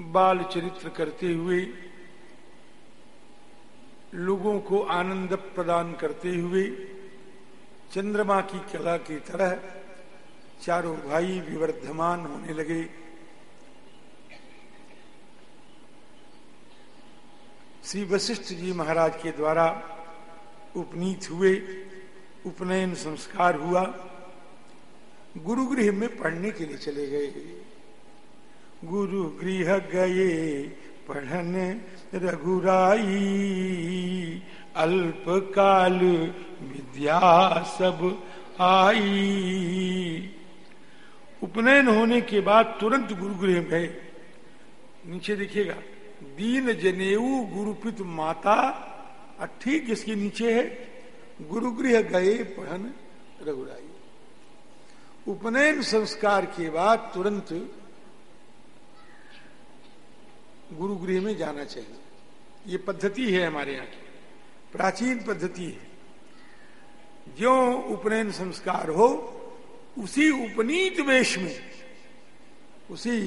बाल चरित्र करते हुए लोगों को आनंद प्रदान करते हुए चंद्रमा की कला की तरह चारों भाई विवर्धमान होने लगे। श्री वशिष्ठ जी महाराज के द्वारा उपनीत हुए उपनयन संस्कार हुआ। गुरुगृह में पढ़ने के लिए चले गए। गुरु गृह गए पढ़न रघुराई। अल्पकाल विद्या सब आई। उपनयन होने के बाद तुरंत गुरुगृह गए। नीचे देखिएगा, दीन जनेऊ गुरुपित माता ठीक इसके नीचे है, गुरुगृह गए पढ़न रघुराई। उपनयन संस्कार के बाद तुरंत गुरुगृह में जाना चाहिए। ये पद्धति है हमारे यहाँ की। प्राचीन पद्धति है। जो उपनयन संस्कार हो, उसी उपनीत वेश में, उसी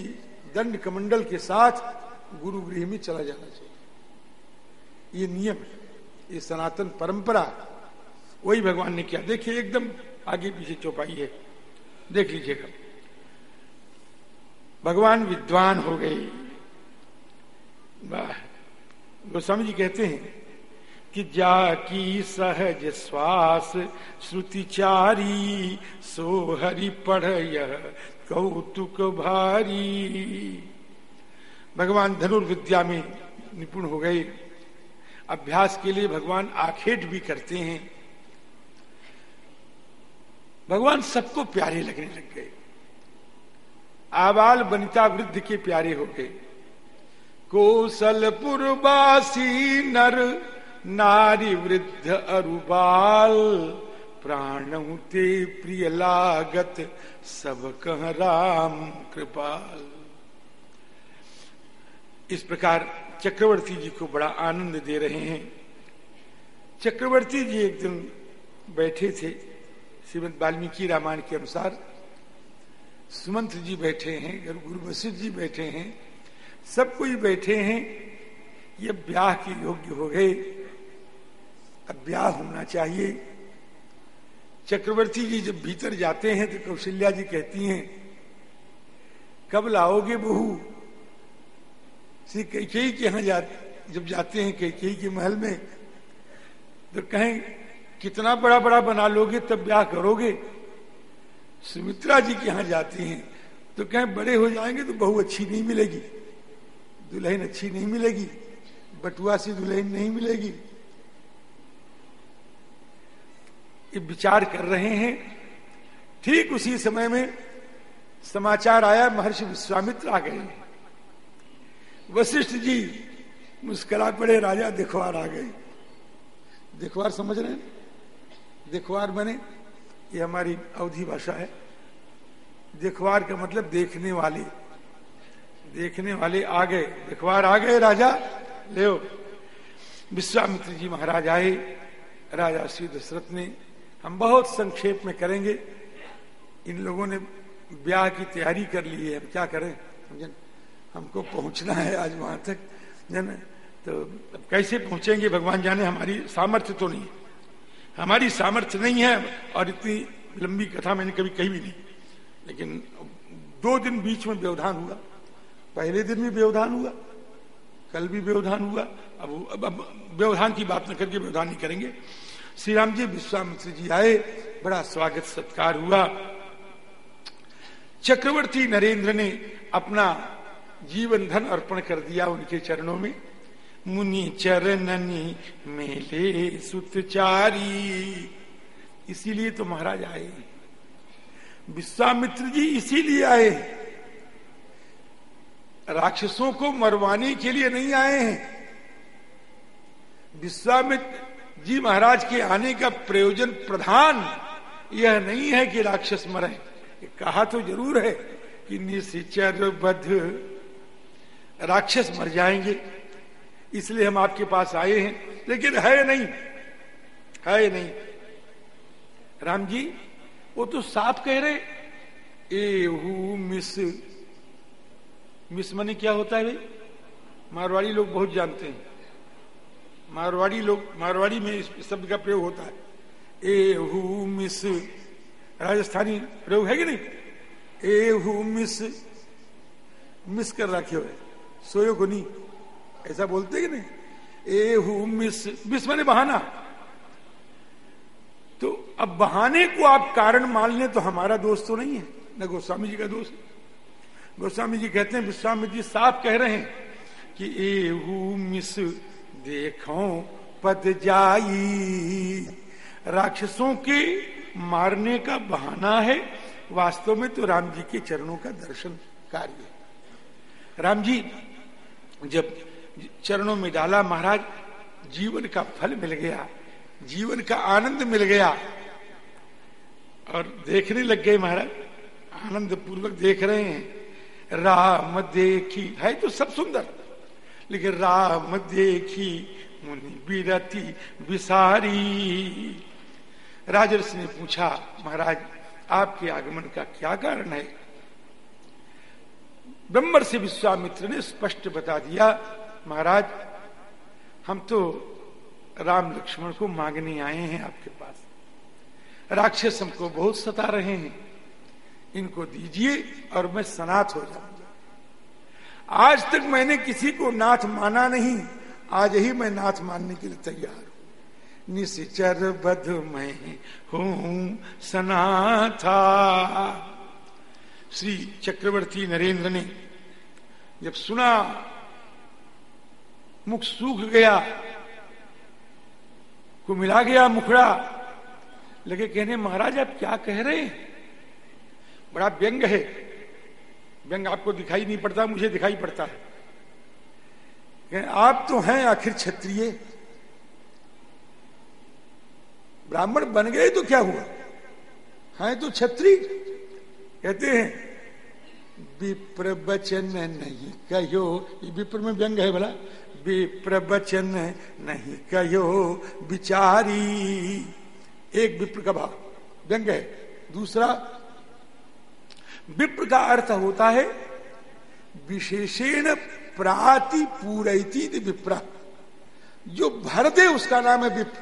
दंड कमंडल के साथ गुरुगृह में चला जाना चाहिए। ये नियम है, ये सनातन परंपरा वही भगवान ने किया। देखिए, एकदम आगे पीछे चौपाई है। देख लीजिएगा। भगवान विद्वान हो गए। गोस्वामी जी कहते हैं कि जाकी सहज श्वास, श्रुतिचारी सो हरि पढ़ कौतुक भारी। भगवान धनुर्विद्या में निपुण हो गए। अभ्यास के लिए भगवान आखेट भी करते हैं। भगवान सबको प्यारे लगने लग गए। आबाल बनिता वृद्ध के प्यारे हो गए। कोसलपुरवासी नर नारी वृद्ध अरुबाल, प्राण ते प्रिय लागत सब कह राम कृपाल। इस प्रकार चक्रवर्ती जी को बड़ा आनंद दे रहे हैं। चक्रवर्ती जी एक दिन बैठे थे, श्रीमद वाल्मीकि रामायण के अनुसार। सुमंत जी बैठे हैं गुरु वशिष्ठ जी बैठे हैं सब कोई बैठे हैं ये ब्याह के योग्य हो गए। अब ब्याह होना चाहिए। चक्रवर्ती जी जब भीतर जाते हैं तो कौशल्या जी कहती हैं कब लाओगे बहू? श्री कैकेयी के यहाँ जा, जब जाते हैं कैकेयी के महल में तो कहें कितना बड़ा बड़ा बना लोगे तब ब्याह करोगे? सुमित्रा जी के यहाँ जाते हैं तो कहें बड़े हो जाएँगे तो बहू अच्छी नहीं मिलेगी। दुल्हन अच्छी नहीं मिलेगी, बटुआ सी दुल्हन नहीं मिलेगी। ये विचार कर रहे हैं। ठीक उसी समय में समाचार आया, महर्षि विश्वामित्र आ गए। वशिष्ठ जी मुस्कुरा पड़े, राजा देखवार आ गए। देखवार समझ रहे हैं? दिखवार बने, ये हमारी अवधि भाषा है। देखवार का मतलब देखने वाले। देखने वाले आ गए अखबार आ गए राजा। ले विश्वामित्र जी महाराज आए। राजा श्री दशरथ ने, हम बहुत संक्षेप में करेंगे। इन लोगों ने ब्याह की तैयारी कर ली है। हम क्या करें? समझे? हमको पहुँचना है आज वहाँ तक। जन तो अब कैसे पहुँचेंगे? भगवान जाने, हमारी सामर्थ्य तो नहीं हमारी सामर्थ्य नहीं है और इतनी लंबी कथा मैंने कभी कही भी नहीं। लेकिन दो दिन बीच में व्यवधान हुआ। पहले दिन भी व्यवधान हुआ कल भी व्यवधान हुआ। अब अब, व्यवधान की बात न करके व्यवधान नहीं करेंगे। श्री राम जी विश्वामित्र जी आए बड़ा स्वागत सत्कार हुआ। चक्रवर्ती नरेंद्र ने अपना जीवन धन अर्पण कर दिया उनके चरणों में। मुनि चरणनी मेले सुतचारी। इसीलिए तो महाराज आए। विश्वामित्र जी इसीलिए आए राक्षसों को मरवाने के लिए नहीं आए हैं। विश्वामित्र जी महाराज के आने का प्रयोजन प्रधान यह नहीं है कि राक्षस मरे। कहा तो ज़रूर है कि निश्चर बध राक्षस मर जाएँगे। इसलिए हम आपके पास आए हैं। लेकिन है नहीं है नहीं। राम जी, वो तो साफ़ कह रहे एहू मिस मिस मनी क्या होता है भाई? मारवाड़ी लोग बहुत जानते हैं। मारवाड़ी लोग, मारवाड़ी में इस शब्द का प्रयोग होता है। ए हु मिस, राजस्थानी प्रयोग है कि नहीं? ए हु मिस मिस कर रखे हुए। सोयो को नहीं। ऐसा बोलते कि नहीं? ए हु मिस मिस मैंने बहाना। तो अब बहाने को आप कारण मान लें तो हमारा दोस्त तो नहीं है, न गोस्वामी जी का दोस्त। गोस्वामी जी कहते हैं विश्वामित्र जी साफ़ कह रहे हैं कि ए मिस देखो, पद जाई। राक्षसों के मारने का बहाना है। वास्तव में तो राम जी के चरणों का दर्शन कार्य है। राम जी, जब चरणों में डाला, महाराज, जीवन का फल मिल गया, जीवन का आनंद मिल गया, और देखने लग गए महाराज आनंद पूर्वक देख रहे हैं। राम देखी। है तो सब सुंदर। लेकिन राम देखी, मुनि बीरती विसारी। राजर्षि ने पूछा, महाराज, आपके आगमन का क्या कारण है? ब्रह्मर से विश्वामित्र ने स्पष्ट बता दिया, महाराज, हम तो राम लक्ष्मण को मांगने आए हैं आपके पास। राक्षस हमको बहुत सता रहे हैं। इनको दीजिए और मैं सनाथ हो जाऊँगा आज तक मैंने किसी को नाथ माना नहीं, आज ही मैं नाथ मानने के लिए तैयार हूँ। निश्चर बध मैं हूँ सनाथा। श्री चक्रवर्ती नरेंद्र ने जब सुना, मुख सूख गया को मिला गया मुखड़ा, लगे कहने, महाराज, आप क्या कह रहे हैं? बड़ा व्यंग है। व्यंग आपको दिखाई नहीं पड़ता, मुझे दिखाई पड़ता है। आप तो हैं आखिर क्षत्रिय। ब्राह्मण बन गए तो क्या हुआ? हैं तो क्षत्रिय। कहते हैं विप्र वचन नहीं कहो विप्र में व्यंग है भला। विप्र वचन नहीं कहो विचारी। एक विप्र का भाव। व्यंग है। दूसरा विप्र का अर्थ होता है, विशेषण प्राति पूरती विप्रा। जो भर दे उसका नाम है विप्र।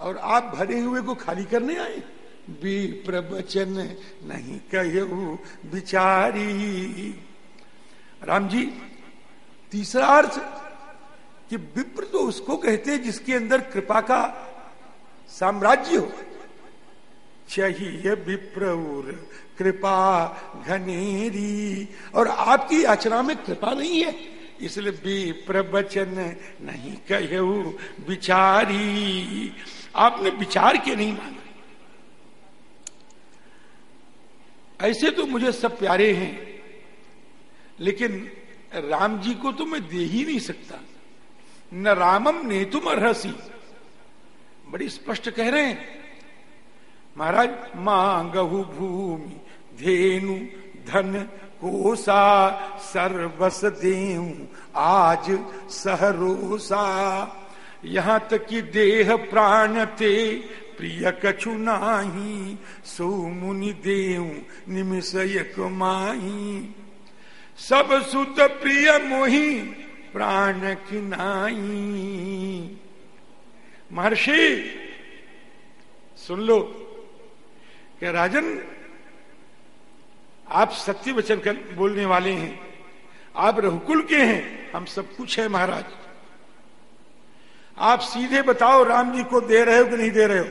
और आप भरे हुए को खाली करने आए? विप्र वचन नहीं कहो विचारी। राम जी, तीसरा अर्थ कि विप्र तो उसको कहते हैं जिसके अंदर कृपा का साम्राज्य हो चाहिए विप्र कृपा घनेरी। और आपकी याचना में कृपा नहीं है, इसलिए विप्र वचन नहीं कहो विचारी। आपने विचार के नहीं माना। ऐसे तो मुझे सब प्यारे हैं, लेकिन राम जी को तो मैं दे ही नहीं सकता। न रामम ने तुम अर्सी बड़ी स्पष्ट कह रहे हैं महाराज मांगहु भूमि, धेनु धन कोसा, सर्वस देऊ आज सहरोसा। यहाँ तक कि देह प्राण ते, प्रिय कछु नाही, सो मुनि देऊ निमिष माही। सब सुत प्रिय मोही, प्राण की नाई महर्षि, सुन लो कि राजन, आप सत्य वचन कर बोलने वाले हैं, आप रघुकुल के हैं, हम सब कुछ है महाराज। आप सीधे बताओ राम जी को दे रहे हो कि नहीं दे रहे हो?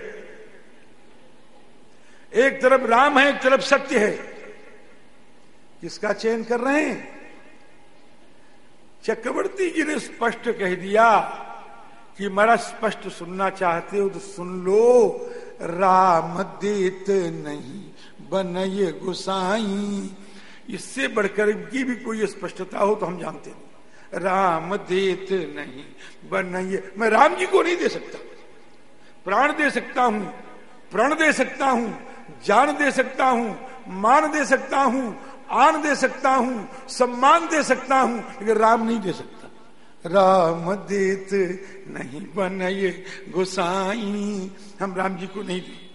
एक तरफ़ राम है, एक तरफ़ सत्य है। किसका चयन कर रहे हैं? चक्रवर्ती जी ने स्पष्ट कह दिया कि मेरा स्पष्ट सुनना चाहते हो तो सुन लो। राम देत नहीं, बनये गुसाई। इससे बढ़कर की भी कोई स्पष्टता हो तो हम जानते नहीं। राम देत नहीं, बनये। मैं राम जी को नहीं दे सकता। प्राण दे सकता हूँ, प्रण दे सकता हूँ, जान दे सकता हूँ, मान दे सकता हूँ, आन दे सकता हूँ, सम्मान दे सकता हूँ, लेकिन राम नहीं दे सकता। राम देत नहीं बनये गोसाई। हम राम जी को नहीं दे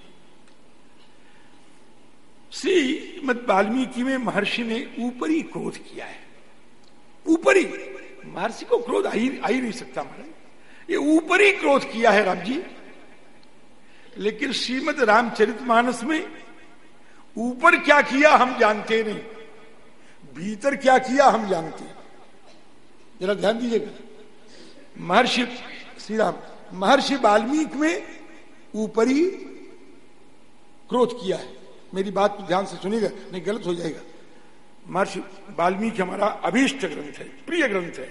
श्रीमद वाल्मीकि में महर्षि ने ऊपरी क्रोध किया है। ऊपरी। महर्षि को क्रोध आ ही नहीं सकता महाराज। ये ऊपरी क्रोध किया है राम जी। लेकिन श्रीमद रामचरित मानस में ऊपर क्या किया हम जानते नहीं। भीतर क्या किया हम जानते जरा ध्यान दीजिएगा महर्षि श्री राम महर्षि वाल्मीकि में ऊपरी क्रोध किया है। मेरी बात ध्यान से सुनिएगा, नहीं गलत हो जाएगा। महर्षि वाल्मीकि हमारा अभीष्ट ग्रंथ है, प्रिय ग्रंथ है,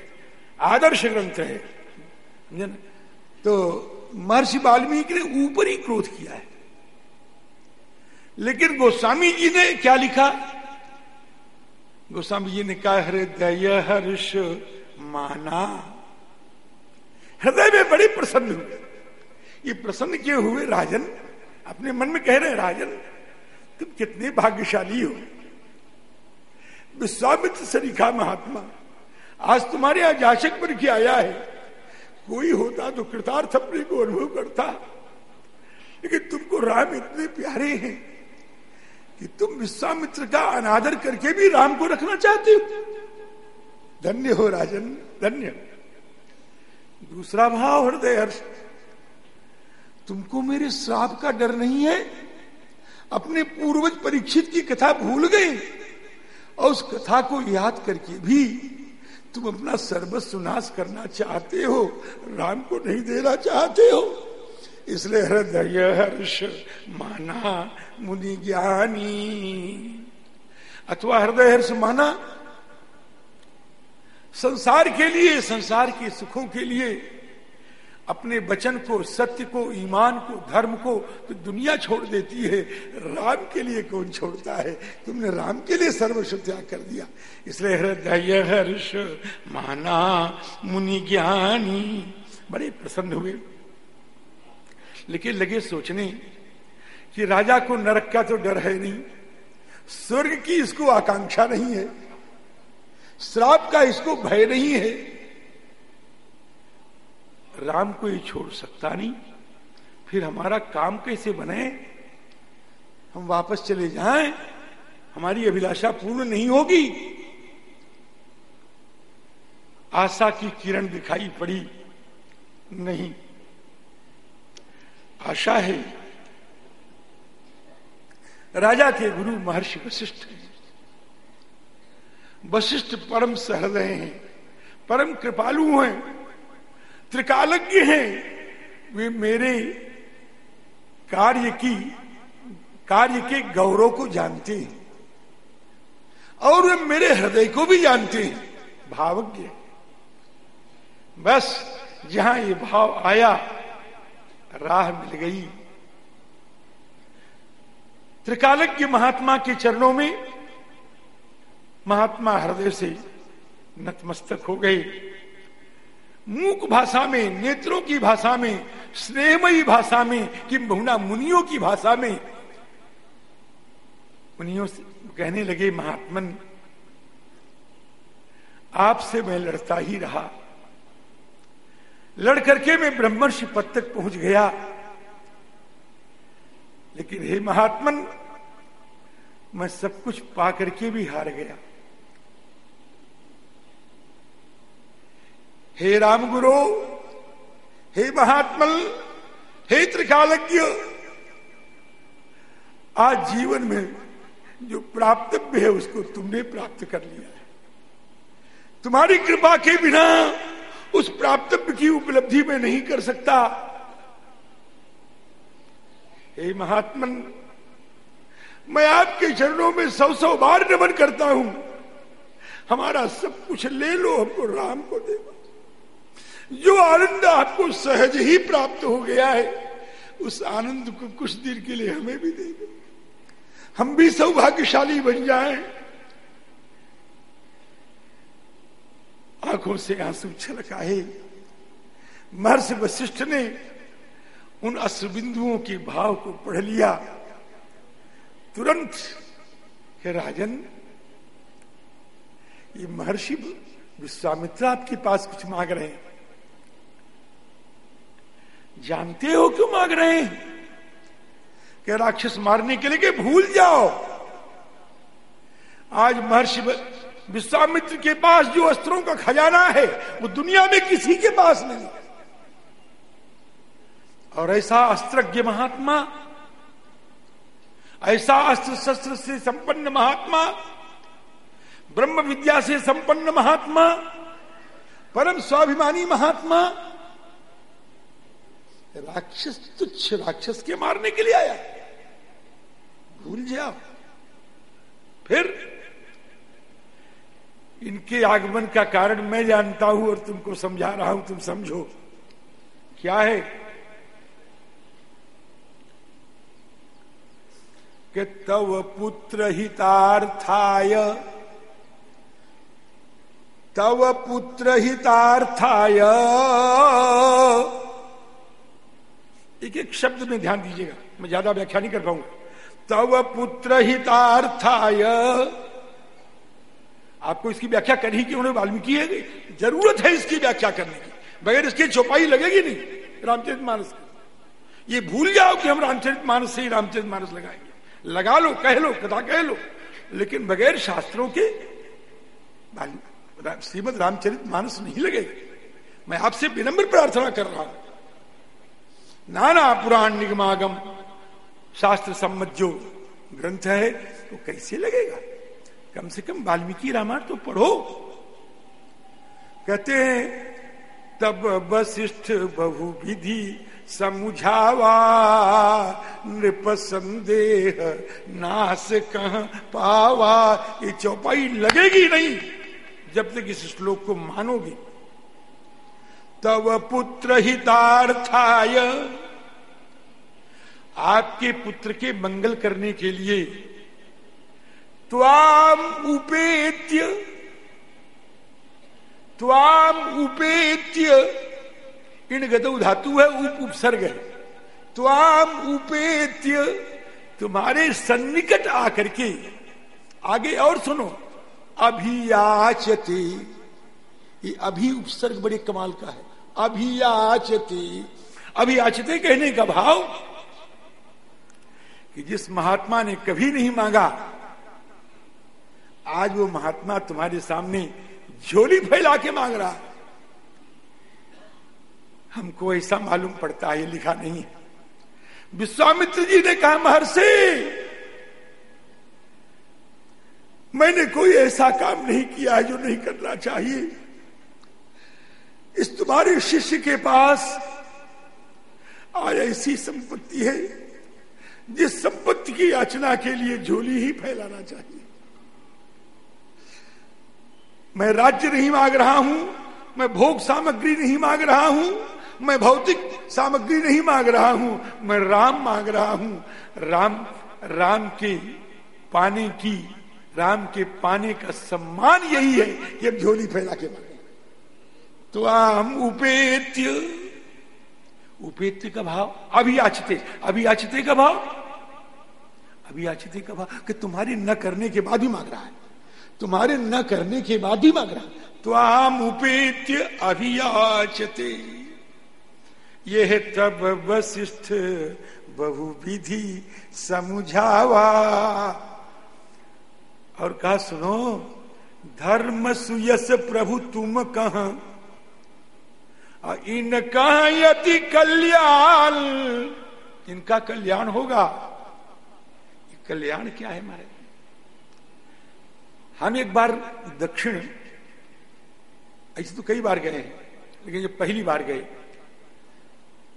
आदर्श ग्रंथ है। तो महर्षि वाल्मीकि ने ऊपरी क्रोध किया है। लेकिन गोस्वामी जी ने क्या लिखा? गोस्वामी जी ने कहा, हृदय हर्ष माना। हृदय में बड़े प्रसन्न हुए ये प्रसन्न क्यों हुए? राजन, अपने मन में कह रहे राजन, तुम कितने भाग्यशाली हो। विश्वामित्र सरीखा महात्मा, आज तुम्हारे यहाँ जाचक पर क्या आया है। कोई होता तो कृतार्थ अपने को अनुभव करता। लेकिन तुमको राम इतने प्यारे हैं कि तुम विश्वामित्र का अनादर करके भी राम को रखना चाहते हो। धन्य हो राजन, धन्य। दूसरा भाव, हृदय हर्ष। तुमको मेरे श्राप का डर नहीं है? अपने पूर्वज परीक्षित की कथा भूल गए और उस कथा को याद करके भी तुम अपना सर्वस्व नाश करना चाहते हो, राम को नहीं देना चाहते हो। इसलिए हृदय हर्ष माना मुनि ज्ञानी। अथवा हृदय हर्ष माना संसार के लिए, संसार के सुखों के लिए, अपने वचन को, सत्य को, ईमान को, धर्म को तो दुनिया छोड़ देती है। राम के लिए कौन छोड़ता है? तुमने राम के लिए सर्वस्व त्याग कर दिया। इसलिए हृदय हर्ष माना मुनि ज्ञानी। बड़े प्रसन्न हुए। लेकिन लगे सोचने कि राजा को नरक का तो डर है नहीं। स्वर्ग की इसको आकांक्षा नहीं है। श्राप का इसको भय नहीं है। राम को ये छोड़ सकता नहीं। फिर हमारा काम कैसे बने? हम वापस चले जाएँ। हमारी अभिलाषा पूर्ण नहीं होगी। आशा की किरण दिखाई पड़ी। नहीं। आशा है। राजा के गुरु, महर्षि वशिष्ठ हैं। वशिष्ठ परम सहृदय हैं, परम कृपालु हैं, त्रिकालज्ञ हैं। वे मेरे कार्य की, कार्य के गौरव को जानते हैं और वे मेरे हृदय को भी जानते हैं। भावज्ञ बस जहाँ ये भाव आया, राह मिल गई। त्रिकालज्ञ महात्मा के चरणों में महात्मा हृदय से नतमस्तक हो गए मूक भाषा में, नेत्रों की भाषा में, स्नेहमयी भाषा में कि बहुना मुनियों की भाषा में, मुनियों से कहने लगे, महात्मन, आपसे मैं लड़ता ही रहा। लड़ करके मैं ब्रह्मर्षि पद तक पहुँच गया। लेकिन हे महात्मन, मैं सब कुछ पा करके भी हार गया। हे राम गुरु हे महात्मल, हे त्रिकालज्ञ, आज जीवन में जो प्राप्तव्य है उसको तुमने प्राप्त कर लिया है। तुम्हारी कृपा के बिना उस प्राप्तव्य की उपलब्धि में नहीं कर सकता। हे महात्मन, मैं आपके चरणों में सौ सौ बार नमन करता हूँ। हमारा सब कुछ ले लो, हमको राम को दे। जो आनंद आपको सहज ही प्राप्त हो गया है, उस आनंद को कुछ देर के लिए हमें भी दे दो। हम भी सौभाग्यशाली बन जाएँ। आँखों से आँसू छलक आए महर्षि वशिष्ठ ने उन अश्रबिंदुओं के भाव को पढ़ लिया। तुरंत, हे राजन, ये महर्षि विश्वामित्र आपके पास कुछ मांग रहे हैं। जानते हो क्यों मांग रहे हैं? कि राक्षस मारने के लिए कि भूल जाओ। आज महर्षि विश्वामित्र के पास जो अस्त्रों का खजाना है, वो दुनिया में किसी के पास नहीं। और ऐसा अस्त्रज्ञ महात्मा, ऐसा अस्त्र शस्त्र से संपन्न महात्मा, ब्रह्म विद्या से संपन्न महात्मा, परम स्वाभिमानी महात्मा राक्षस, तुच्छ राक्षस के मारने के लिए आया। भूल जाओ। फिर इनके आगमन का कारण मैं जानता हूँ और तुमको समझा रहा हूँ, तुम समझो। क्या है? कि तव पुत्र हितार्थाय, तव पुत्र हितार्थाय एक एक शब्द में ध्यान दीजिएगा। मैं ज़्यादा व्याख्या नहीं कर पाऊँगा तव पुत्र हितार्थाय आपको इसकी व्याख्या करनी क्यों वाल्मीकि ज़रूरत है इसकी व्याख्या करने की। बगैर इसकी चौपाई लगेगी नहीं। रामचरित मानस ये भूल जाओ कि हम रामचरित मानस से ही रामचरित मानस लगाएँगे। लगा लो, कह लो, कथा कह लो। लेकिन बगैर शास्त्रों के श्रीमद रामचरित मानस नहीं लगेगा। मैं आपसे विनम्र प्रार्थना कर रहा हूँ। नाना पुराण निगमागम शास्त्र सम्मत जो ग्रंथ है तो कैसे लगेगा? कम से कम वाल्मीकि रामायण तो पढ़ो। कहते हैं, तब वशिष्ठ बहु विधि समुझावा नृप संदेह नाश कह पावा, ये चौपाई लगेगी नहीं, जब तक इस श्लोक को मानोगे। तब पुत्र हितार्थाय। आपके पुत्र के मंगल करने के लिए त्वाम उपेत्य त्वाम उपेत्य। इन गदौ धातु है, उप उपसर्ग है। त्वाम उपेत्य, तुम्हारे सन्निकट आकर के। आगे और सुनो, अभियाचते। ये अभी उपसर्ग बड़े कमाल का है। अभियाचते। अभियाचते कहने का भाव कि जिस महात्मा ने कभी नहीं मांगा, आज वो महात्मा तुम्हारे सामने झोली फैला के मांग रहा हमको ऐसा मालूम पड़ता है, ये लिखा नहीं है। विश्वामित्र जी ने कहा, महर्षि, मैंने कोई ऐसा काम नहीं किया जो नहीं करना चाहिए। इस तुम्हारे शिष्य के पास आज ऐसी संपत्ति है, जिस संपत्ति की याचना के लिए झोली ही फैलाना चाहिए। मैं राज्य नहीं मांग रहा हूँ, मैं भोग सामग्री नहीं मांग रहा हूँ, मैं भौतिक सामग्री नहीं मांग रहा हूँ, मैं राम मांग रहा हूँ। राम राम के पाने की, राम के पाने का सम्मान यही है कि अब झोली फैला के मांगे। आम उपेत्य। उपेत्य का भाव अभी आचते अभी आचते का भाव? अभी आचते का भाव कि तुम्हारे न करने के बाद ही मांग रहा है। तुम्हारे न करने के बाद ही मांग रहा तो आम उपेत्य अभियाचते। ये है तब वशिष्ठ बहुविधि समुझावा। और कहा, सुनो धर्म सुयस प्रभु तुम कहा? इनका यदि कल्याण। इनका कल्याण होगा। कल्याण क्या है हमारे हम एक बार दक्षिण, ऐसे तो कई बार गए हैं, लेकिन जब पहली बार गए।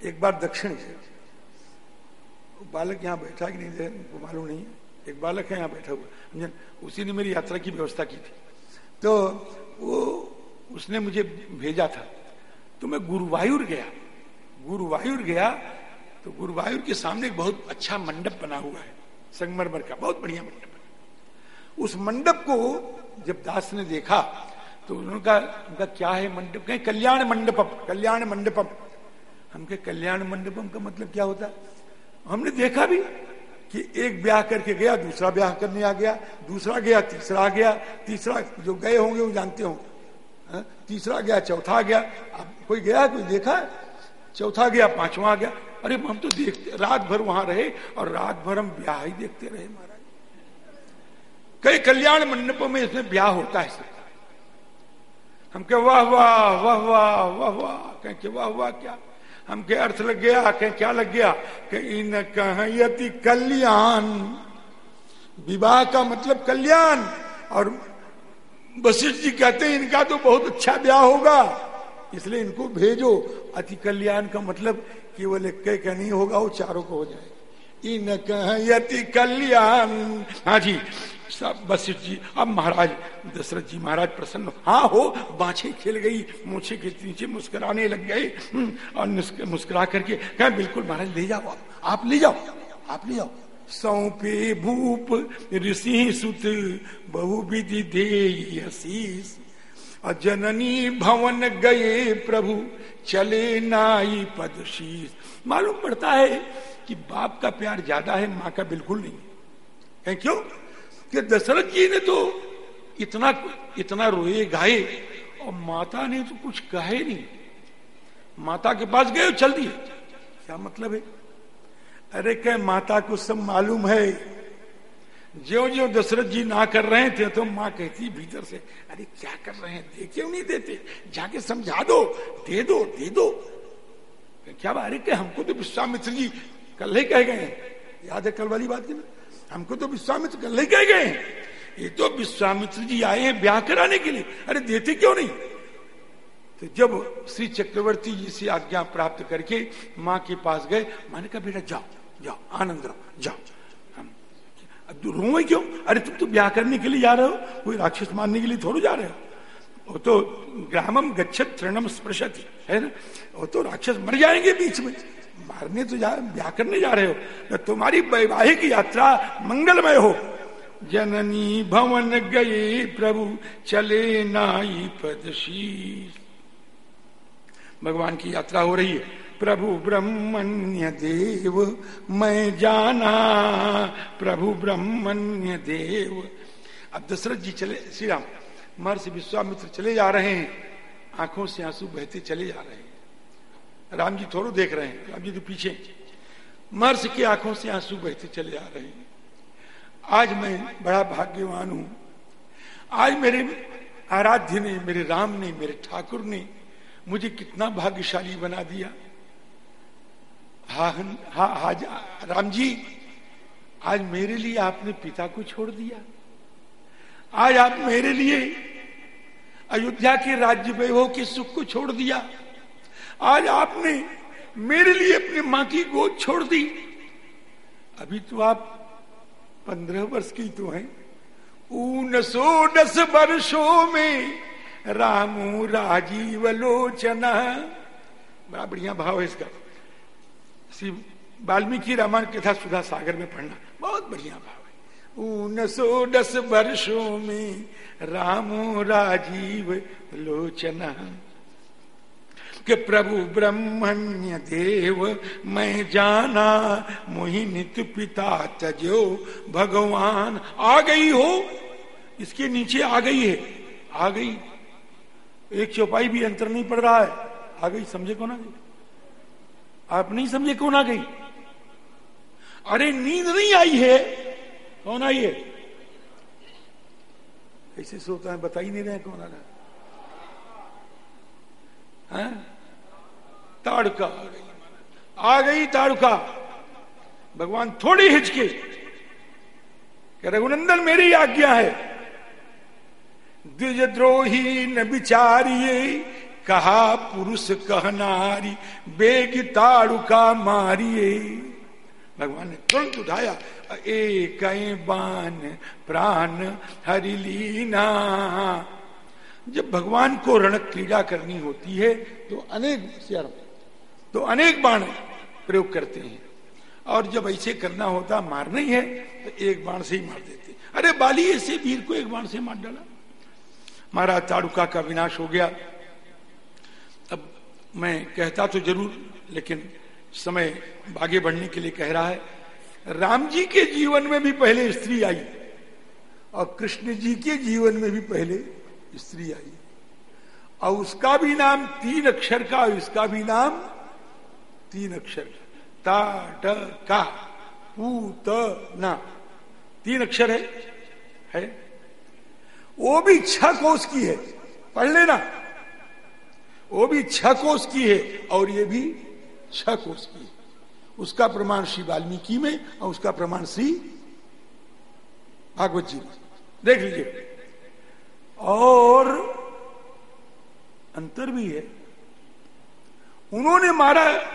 एक बार दक्षिण से बालक यहाँ बैठा कि नहीं उनको मालूम नहीं एक बालक है यहाँ बैठा हुआ। उसी ने मेरी यात्रा की व्यवस्था की थी। तो वो, उसने मुझे भेजा था। तो मैं गुरुवायुर गया। गुरुवायुर गया तो गुरुवायुर के सामने बहुत अच्छा मंडप बना हुआ है, संगमरमर का, बहुत बढ़िया मंडप उस मंडप को जब दास ने देखा तो उनका उनका क्या है मंडप? कहें, कल्याण मंडपम कल्याण मंडपम। हम के कल्याण मंडपम का मतलब क्या होता? हमने देखा भी कि एक ब्याह करके गया, दूसरा ब्याह करने आ गया, दूसरा गया, तीसरा आ गया, तीसरा जो गए होंगे वो जानते होंगे। हाँ? तीसरा गया, चौथा गया। अब कोई गया, कोई देखा? चौथा गया, पांचवा गया। अरे, हम तो देखते, रात भर वहाँ रहे और रात भर हम ब्याह ही देखते रहे महाराज। कई कल्याण मंडपों में इसमें ब्याह होता है। हम कहे, वाह वाह वाह वाह वाह वाह। कहें कि वाह वाह, क्या? हम के अर्थ लग गया। कहें, क्या लग गया? कि इन कहती कल्याण। विवाह का मतलब कल्याण। और वशिष्ठ जी कहते हैं इनका तो बहुत अच्छा ब्याह होगा। इसलिए इनको भेजो। अति कल्याण का मतलब केवल एक का नहीं होगा वो चारों को हो जाए इन कहती कल्याण। हाँ जी सब वशिष्ठ जी अब महाराज दशरथ जी महाराज प्रसन्न। हाँ हो बाछे खेल गई मूछे के नीचे मुस्कुराने लग गए। हम्म, और मुस्कुरा करके कहा बिल्कुल महाराज ले जाओ आप ले जाओ आप ले जाओ। सौंपे भूप, ऋषि सुत बहु विधि दे जननी भवन गए प्रभु, चले नाई पद शीस। मालूम पड़ता है कि बाप का प्यार ज़्यादा है, माँ का बिल्कुल नहीं। है क्यों? कि दशरथ जी ने तो इतना इतना रोए गाए, और माता ने तो कुछ कहे नहीं। माता के पास गए चल दिए। क्या मतलब है? अरे कह, माता को सब मालूम है। जो जो दशरथ जी ना कर रहे थे तो माँ कहती भीतर से, अरे क्या कर रहे हैं? दे क्यों नहीं देते? जाके समझा दो, दे दो दे दो। क्या अरे कह, हमको तो विश्वामित्र जी कल ही कह गए याद है कल वाली बात की ना? हमको तो विश्वामित्र कल ही कह गए ये तो विश्वामित्र जी आए हैं ब्याह कराने के लिए। अरे देते क्यों नहीं? तो जब श्री चक्रवर्ती जी से आज्ञा प्राप्त करके माँ के पास गए, माँ ने कहा, बेटा जाओ जाओ, आनंद रहो, जाओ। हम रोए क्यों? अरे तुम तो ब्याह करने के लिए जा रहे हो, कोई राक्षस मारने के लिए थोड़ा जा रहे हो। वो तो ग्रामम गच्छत तृणम स्पृशति, है ना? वो तो राक्षस मर जाएँगे बीच में। मारने तो जा, ब्याह करने जा रहे हो। तो तुम्हारी वैवाहिक यात्रा मंगलमय हो। जननी भवन गए प्रभु, चले नाई पदशीष भगवान की यात्रा हो रही है। प्रभु ब्रह्मण्य देव, मैं जाना। प्रभु ब्रह्मण्य देव। अब दशरथ जी चले श्री राम महर्षि विश्वामित्र चले जा रहे हैं। आँखों से आँसू बहते चले जा रहे हैं। राम जी थोड़ो देख रहे हैं, राम जी तो पीछे। महर्षि की आँखों से आँसू बहते चले जा रहे हैं। आज मैं बड़ा भाग्यवान हूँ। आज मेरे आराध्य ने, मेरे राम ने, मेरे ठाकुर ने मुझे कितना भाग्यशाली बना दिया। हा हा हा राम जी, आज मेरे लिए आपने पिता को छोड़ दिया। आज आप मेरे लिए अयोध्या के राज्य वैभव के सुख को छोड़ दिया। आज आपने मेरे लिए अपनी माँ की गोद छोड़ दी। अभी तो आप पंद्रह वर्ष की तो हैं। सो दस वर्षों में रामू राजीव लोचना। बड़ा बढ़िया भाव है इसका। श्री वाल्मीकि रामायण कथा सुधा सागर में पढ़ना। बहुत बढ़िया भाव है। ऊन सो दस वर्षों में रामो राजीव लोचना। के प्रभु ब्रह्मण्य देव, मैं जाना मोहिनित पिता तजो भगवान। आ गई हो? इसके नीचे आ गई है। आ गई। एक चौपाई भी अंतर नहीं पड़ रहा है। आ गई, समझे कौन आ गई आप नहीं समझे कौन आ गई? अरे, नींद नहीं आई है। कौन आई है? ऐसे सोता है, बता ही नहीं रहे कौन आ रहा है। ताड़का आ गई। आ गई ताड़का। भगवान थोड़ी हिचके। रघुनंदन, मेरी आज्ञा है। द्विजद्रोही न विचारिये कहा, पुरुष कहनारी बेग ताड़ुका मारिये भगवान ने तुरंत उठाया, एक बान, प्राण हरिलीना जब भगवान को रण क्रीड़ा करनी होती है तो अनेक तो अनेक बाण प्रयोग करते हैं। और जब ऐसे करना होता मारना ही है तो एक बाण से ही मार देते। अरे बाली, ऐसे वीर को एक बाण से मार डाला। महाराज ताड़ुका का विनाश हो गया मैं कहता तो ज़रूर, लेकिन समय आगे बढ़ने के लिए कह रहा है। राम जी के जीवन में भी पहले स्त्री आई, और कृष्ण जी के जीवन में भी पहले स्त्री आई। और उसका भी नाम तीन अक्षर का, और इसका भी नाम तीन अक्षर। ता, ट, का, पू, त, ना। तीन अक्षर है है? वो भी छह कोष की है। पढ़ लेना। वो भी छह कोष की है, और ये भी छह कोष की है। उसका प्रमाण श्री वाल्मीकि में, और उसका प्रमाण श्री भागवत जी में। देख लीजिए। और अंतर भी है। उन्होंने मारा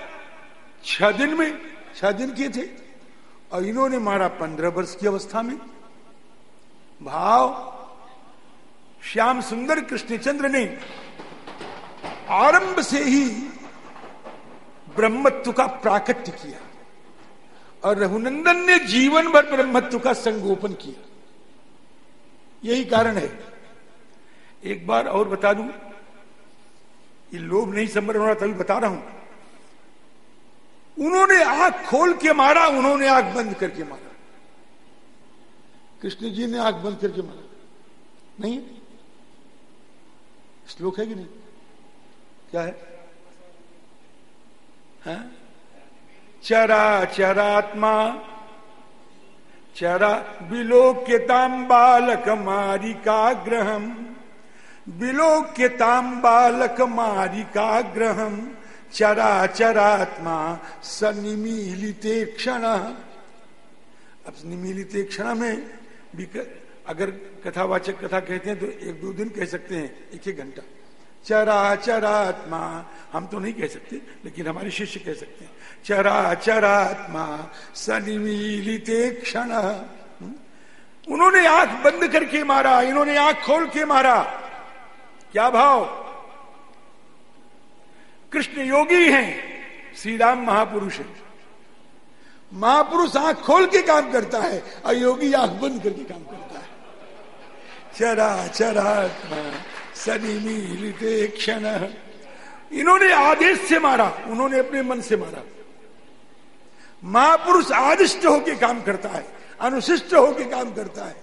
छह दिन में, छह दिन किए थे, और इन्होंने मारा पंद्रह वर्ष की अवस्था में। भाव, श्याम सुंदर कृष्णचंद्र ने आरंभ से ही ब्रह्मत्व का प्राकट्य किया और रघुनंदन ने जीवन भर ब्रह्मत्व का संगोपन किया। यही कारण है। एक बार और बता दूँ, ये लोभ नहीं समझ रहा तभी बता रहा हूँ। उन्होंने आँख खोल के मारा, उन्होंने आँख बंद करके मारा। कृष्ण जी ने आँख बंद करके मारा। नहीं? श्लोक है कि नहीं? क्या है? हा? चरा, चरात्मा, चरा विलोक्यताम बालक मारिकाग्रहम विलोक्यताम बालक मारिका ग्रहम चरा, चरात्मा सनिमीलिते क्षण। अब निमीलिते क्षण में भी अगर कथावाचक कथा कहते हैं तो एक दो दिन कह सकते हैं, एक एक घंटा। चरा चरात्मा हम तो नहीं कह सकते, लेकिन हमारे शिष्य कह सकते हैं चरा चरात्मा सनिमीलिते क्षण उन्होंने आँख बंद करके मारा, इन्होंने आँख खोल के मारा। क्या भाव? कृष्ण योगी हैं श्री राम महापुरुष है। महापुरुष आँख खोल के काम करता है और योगी आँख बंद करके काम करता है। चरा चरात्मा सनिमीलिते क्षण इन्होंने आदेश से मारा, उन्होंने अपने मन से मारा। महापुरुष आदिष्ट होके काम करता है, अनुशिष्ट होके काम करता है।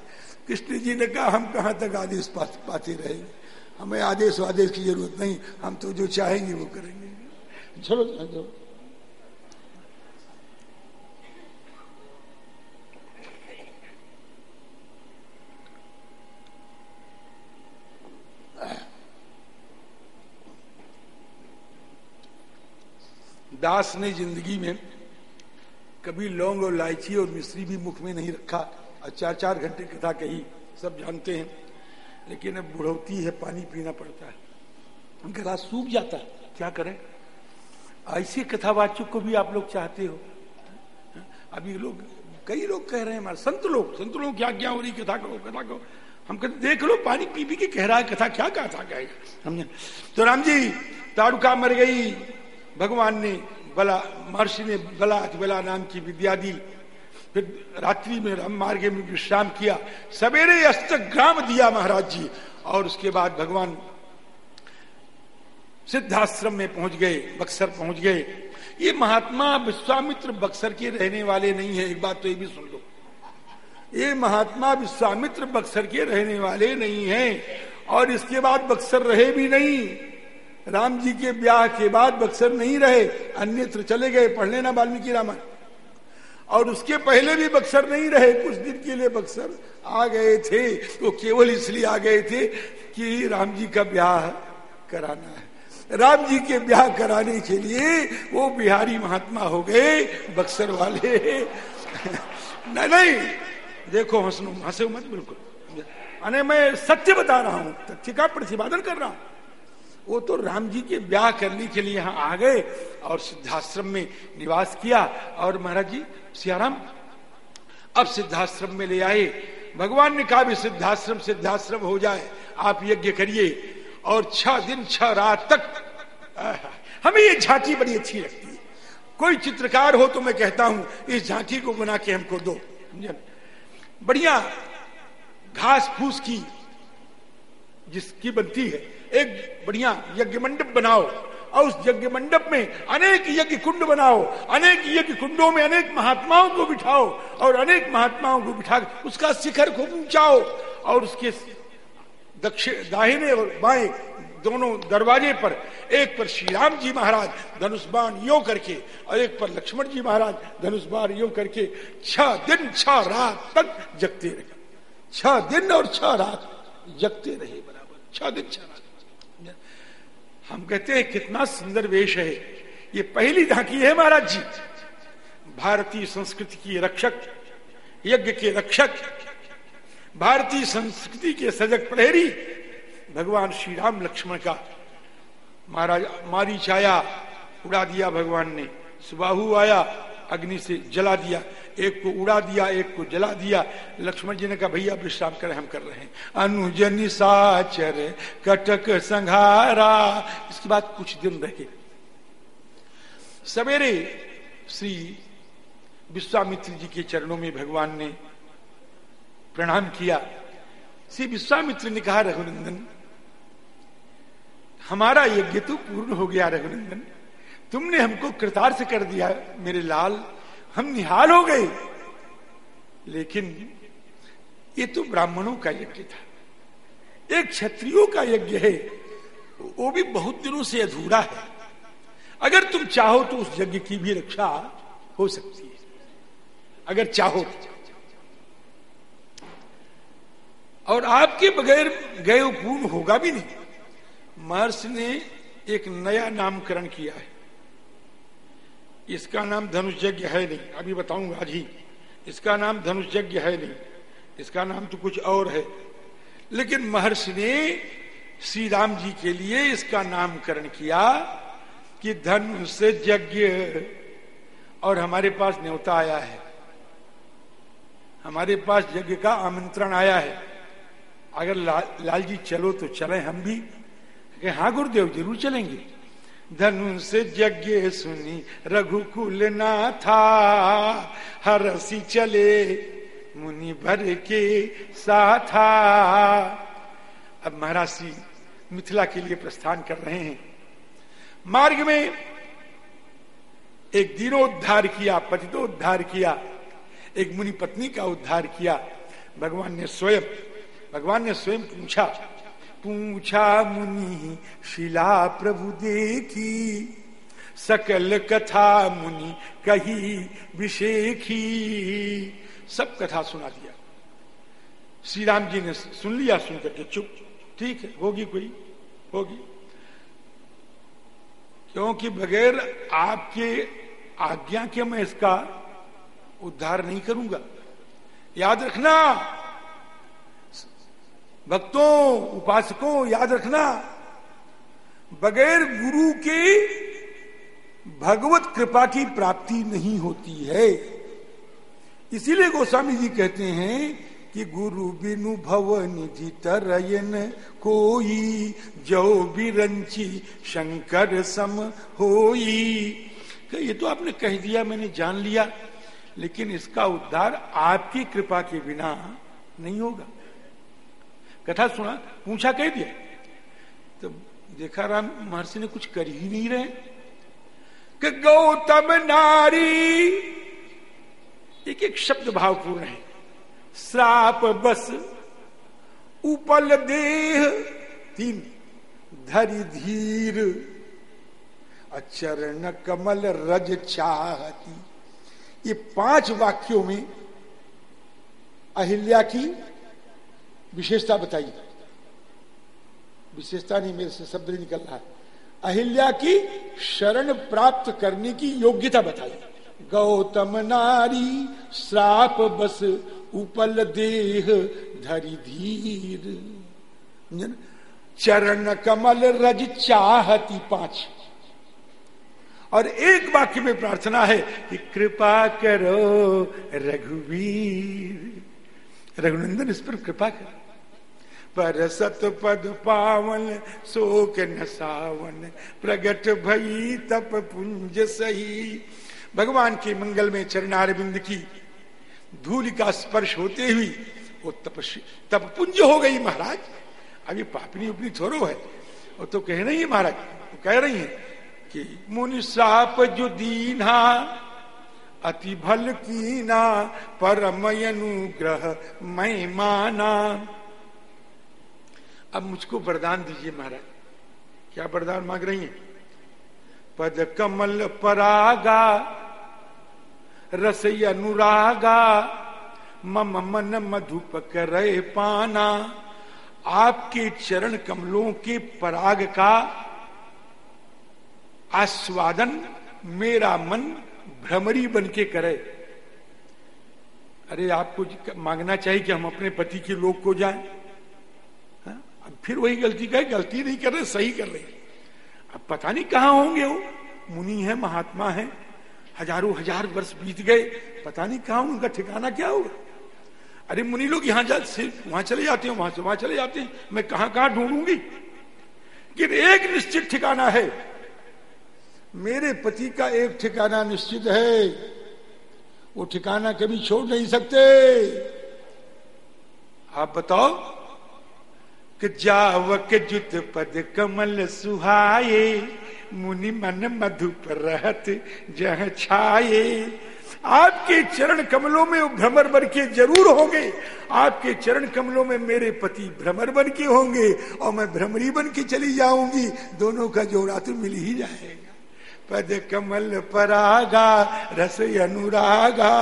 कृष्ण जी ने कहा, हम कहाँ तक आदेश पाते रहेंगे हमें आदेश आदेश की ज़रूरत नहीं, हम तो जो चाहेंगे वो करेंगे। चलो चलो। दास ने ज़िंदगी में कभी लौंग और इलायची और मिश्री भी मुख में नहीं रखा। और चार चार घंटे कथा कही, सब जानते हैं। लेकिन अब बुढ़ौती है, पानी पीना पड़ता है। गला सूख जाता है। क्या करें? ऐसे कथावाचक को भी आप लोग चाहते हो? अभी लोग, कई लोग कह रहे हैं, हमारे संत लोग संत लोग क्या क्या हो रही, कथा करो कथा करो हम कहते, देख लो, पानी पी पी के कह रहा है, कथा क्या कथा कहेगा? हमने तो राम जी, ताड़ुका मर गई भगवान ने बला, महर्षि ने बला बला नाम की विद्या दी। फिर रात्रि में राम मार्ग में विश्राम किया। सवेरे अस्त ग्राम दिया महाराज जी। और उसके बाद भगवान सिद्धाश्रम में पहुँच गए, बक्सर पहुँच गए। ये महात्मा विश्वामित्र बक्सर के रहने वाले नहीं है। एक बात तो ये भी सुन लो। ये महात्मा विश्वामित्र बक्सर के रहने वाले नहीं है। और इसके बाद बक्सर रहे भी नहीं। राम जी के ब्याह के बाद बक्सर नहीं रहे, अन्यत्र चले गए, पढ़ लेना वाल्मीकि रामायण। और उसके पहले भी बक्सर नहीं रहे, कुछ दिन के लिए बक्सर आ गए थे। तो केवल इसलिए आ गए थे कि राम जी का ब्याह कराना है। राम जी के ब्याह कराने के लिए वो बिहारी महात्मा हो गए, बक्सर वाले। नहीं नहीं, देखो हंसनो, हंसे मत बिल्कुल। अने मैं सत्य बता रहा हूँ सत्य का प्रतिपादन कर रहा हूँ। वो तो राम जी के ब्याह करने के लिए यहाँ आ गए और सिद्धाश्रम में निवास किया। और महाराज जी, सियाराम, अब सिद्धाश्रम में ले आए। भगवान ने कहा भी, सिद्धाश्रम सिद्धाश्रम हो जाए, आप यज्ञ करिए। और छह दिन, छह रात तक हमें ये झांकी बड़ी अच्छी लगती है। कोई चित्रकार हो तो मैं कहता हूँ, इस झांकी को बना के हमको दो। बढ़िया, घास फूस की, जिसकी बनती है। एक बढ़िया यज्ञ मंडप बनाओ, और उस यज्ञ मंडप में अनेक यज्ञ कुंड बनाओ, अनेक यज्ञ कुंडों में अनेक महात्माओं को बिठाओ, और अनेक महात्माओं को बिठा उसका शिखर को ऊंचाओ, और उसके दक्षिण दाहिने और बाएँ दोनों दरवाजे पर एक पर श्री राम जी महाराज धनुष्बाण यो करके, और एक पर लक्ष्मण जी महाराज धनुष्बाण यो करके छह दिन छह रात तक जगते रहे। छह दिन और छह रात जगते रहे बराबर। छह दिन छह हम कहते हैं, कितना सुंदर वेश है। ये पहली झांकी है महाराज जी। भारतीय संस्कृति की रक्षक, यज्ञ के रक्षक, भारतीय संस्कृति के सजग प्रहरी, भगवान श्री राम लक्ष्मण का। महाराज, मारी छाया उड़ा दिया भगवान ने, सुबाहु आया, अग्नि से जला दिया। एक को उड़ा दिया, एक को जला दिया। लक्ष्मण जी ने कहा, भैया विश्राम करें, हम कर रहे हैं। अनुजन साचर कटक संघारा इसके बाद कुछ दिन रहे। सवेरे श्री विश्वामित्र जी के चरणों में भगवान ने प्रणाम किया। श्री विश्वामित्र ने कहा, रघुनंदन, हमारा यज्ञ तो पूर्ण हो गया, रघुनंदन। तुमने हमको कृतार्थ कर दिया, मेरे लाल। हम निहाल हो गए। लेकिन ये तो ब्राह्मणों का यज्ञ था। एक क्षत्रियो का यज्ञ है। वो भी बहुत दिनों से अधूरा है। अगर तुम चाहो तो उस यज्ञ की भी रक्षा हो सकती है। अगर चाहो तो। और आपके बगैर गए पूर्ण होगा भी नहीं। महर्षि ने एक नया नामकरण किया है। इसका नाम धनुष यज्ञ है नहीं। अभी बताऊँगा आज ही। इसका नाम धनुष यज्ञ है नहीं। इसका नाम तो कुछ और है। लेकिन महर्षि ने श्री राम जी के लिए इसका नामकरण किया कि धनुष यज्ञ और हमारे पास न्योता आया है। हमारे पास यज्ञ का आमंत्रण आया है। अगर ला, लाल जी चलो तो चले हम भी। हाँ गुरुदेव ज़रूर चलेंगे। धनुष यज्ञ सुनी रघुकुल ना था हरसी चले मुनि भर के साथा। अब महाराज जी मिथिला के लिए प्रस्थान कर रहे हैं। मार्ग में एक दीनोद्धार किया, पतितोद्धार किया, एक मुनि पत्नी का उद्धार किया। भगवान ने स्वयं, भगवान ने स्वयं पूछा पूछा मुनि, शिला प्रभु देखी। सकल कथा मुनि कही विशेखी। सब कथा सुना दिया। श्री राम जी ने सुन लिया, सुन करके चुप। ठीक है, होगी कोई? होगी। क्योंकि बगैर आपके आज्ञा के मैं इसका उद्धार नहीं करूँगा। याद रखना भक्तों, उपासकों, याद रखना, बगैर गुरु के भगवत कृपा की प्राप्ति नहीं होती है। इसीलिए गोस्वामी जी कहते हैं कि गुरु बिनु भवन निधि तरयन कोई, जो बिरंची शंकर सम होई। ये तो आपने कह दिया, मैंने जान लिया, लेकिन इसका उद्धार आपकी कृपा के बिना नहीं होगा। कथा सुना, पूछा कह दिया। तो देखा राम महर्षि ने कुछ कर ही नहीं रहे। कि गौतम नारी, एक एक शब्द भावपूर्ण है। श्राप बस, उपल देह, तीन। धरि धीर, अचरण कमल रज चाहती। ये पाँच वाक्यों में अहिल्या की विशेषता बताई विशेषता नहीं, मेरे से शब्द नहीं निकल रहा है। अहिल्या की शरण प्राप्त करने की योग्यता बताई गौतम नारी, श्राप बस, उपल देह, धरी धीर। चरण कमल रज चाहती पाँच। और एक वाक्य में प्रार्थना है कि कृपा करो रघुवीर। रघुनंदन इस पर कृपा कर। पर सत पद पावन, शोक न सावन, प्रगट भई, तप पुंज सही। भगवान के मंगल में चरणारविंद की धूल का स्पर्श होते हुई वो तपस्वी, तप पुंज हो गई महाराज। अभी पापनी उपनी थोड़ो है। वो तो कह रही है महाराज, वो कह रही है कि मुनि साप जो दीना अति भल कीना परमय अनुग्रह मैं माना अब मुझको वरदान दीजिए महाराज। क्या वरदान मांग रही हैं? पद कमल परागा, रस अनुरागा, मम मन मधुप करे पाना। आपके चरण कमलों के पराग का आस्वादन मेरा मन भ्रमरी बन के करे। अरे, आपको मांगना चाहिए कि हम अपने पति के लोग को जाएँ। हाँ? फिर वही गलती का गलती नहीं कर रहे, सही कर रहे। अब पता नहीं कहाँ होंगे वो। मुनि है, महात्मा है, हज़ारों हज़ार वर्ष बीत गए। पता नहीं कहा उनका ठिकाना क्या होगा। अरे, मुनि लोग यहाँ जा से वहाँ चले जाते हैं, वहाँ से वहाँ चले जाते हैं। मैं कहाँ कहाँ ढूंढूँगी? कि एक निश्चित ठिकाना है। मेरे पति का एक ठिकाना निश्चित है। वो ठिकाना कभी छोड़ नहीं सकते। आप बताओ कि जावक जुत पद कमल सुहाये मुनि मन मधु पर रहत जह छाये आपके चरण कमलों में भ्रमर बन के ज़रूर होंगे। आपके चरण कमलों में मेरे पति भ्रमर बन के होंगे और मैं भ्रमरी बन के चली जाऊँगी। दोनों का जोड़ा तो मिल ही जाएगा। पद कमल परागा, रस अनुरागा,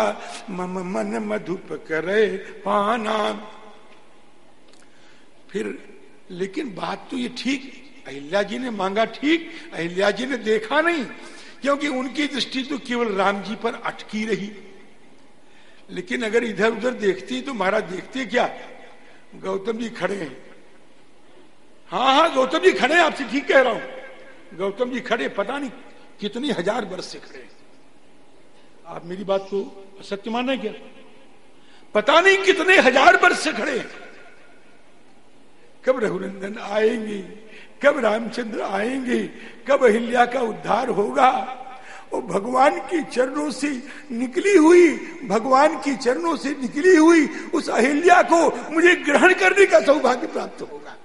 मम मन मधुप करे पाना। फिर, लेकिन बात तो ये ठीक, अहिल्या जी ने मांगा ठीक, अहिल्या जी ने देखा नहीं, क्योंकि उनकी दृष्टि तो केवल राम जी पर अटकी रही। लेकिन अगर इधर उधर देखती तो महाराज देखते क्या? गौतम जी खड़े हैं। हाँ हाँ गौतम जी खड़े आपसे ठीक कह रहा हूँ। गौतम जी खड़े, पता नहीं कितनी हज़ार वर्ष से खड़े आप मेरी बात को सत्य मान क्या? पता नहीं कितने हज़ार वर्ष से खड़े कब रघुनंदन आएँगे, कब रामचंद्र आएँगे, कब अहिल्या का उद्धार होगा? वो भगवान के चरणों से निकली हुई, भगवान के चरणों से निकली हुई उस अहिल्या को मुझे ग्रहण करने का सौभाग्य प्राप्त होगा।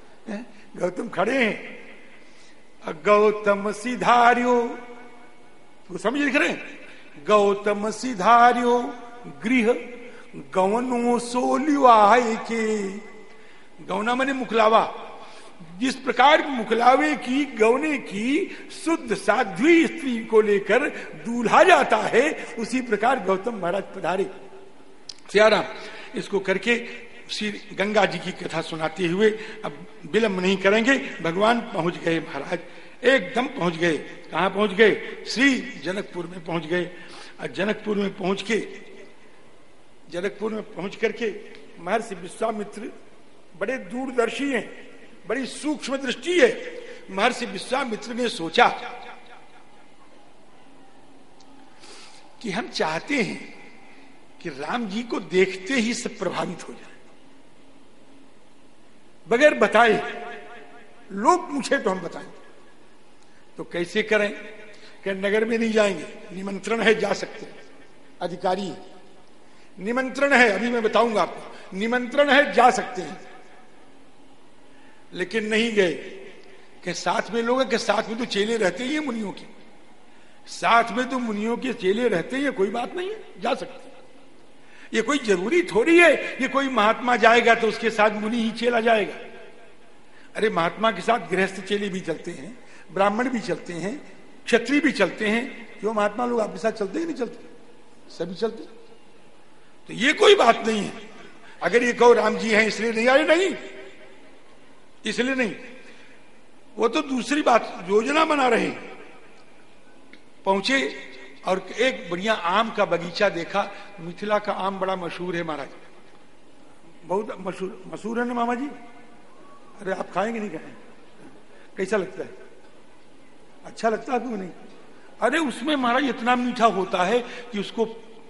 गौतम खड़े हैं। गौतम सिधार्यो समझ लिख रहे गौतम सिधार्यो गृह गवनो सोलियो आय के। गौना मने मुखलावा। जिस प्रकार मुखलावे की गौने की शुद्ध साध्वी स्त्री को लेकर दूल्हा जाता है, उसी प्रकार गौतम महाराज पधारे। सियाराम, इसको करके श्री गंगा जी की कथा सुनाते हुए अब विलंब नहीं करेंगे। भगवान पहुँच गए महाराज। एकदम पहुँच गए। कहा पहुँच गए? श्री जनकपुर में पहुँच गए। और जनकपुर में पहुँच के, जनकपुर में पहुँच करके महर्षि विश्वामित्र बड़े दूरदर्शी हैं, बड़ी सूक्ष्म दृष्टि है। महर्षि विश्वामित्र ने सोचा कि हम चाहते हैं कि राम जी को देखते ही सब प्रभावित हो जाए। बगैर बताए, लोग पूछे तो हम बताएँ तो कैसे करें? कि नगर में नहीं जाएँगे। निमंत्रण है, जा सकते अधिकारी निमंत्रण है, अभी मैं बताऊँगा आपको। निमंत्रण है, जा सकते हैं। लेकिन नहीं गए। कि साथ में लोग के साथ में तो चेले रहते ही मुनियों के। साथ में तो मुनियों के चेले रहते हैं कोई बात नहीं है, जा सकते ये कोई ज़रूरी थोड़ी है, ये कोई महात्मा जाएगा तो उसके साथ मुनि ही चेला जाएगा। अरे महात्मा के साथ गृहस्थ चेले भी चलते हैं। ब्राह्मण भी चलते हैं, क्षत्रिय भी चलते हैं, क्यों महात्मा लोग आपके साथ चलते ही नहीं चलते? सभी चलते। तो ये कोई बात नहीं है। अगर ये कहो राम जी हैं, इसलिए नहीं आए, नहीं। इसलिए नहीं। वो तो दूसरी बात, योजना बना रहे पहुँचे और एक बढ़िया आम का बगीचा देखा। मिथिला का आम बड़ा मशहूर है महाराज। बहुत मशहूर मशहूर है ना मामा जी? अरे आप खाएँगे नहीं खाएँगे कैसा लगता है? अच्छा लगता है क्यों नहीं? अरे उसमें महाराज इतना मीठा होता है कि उसको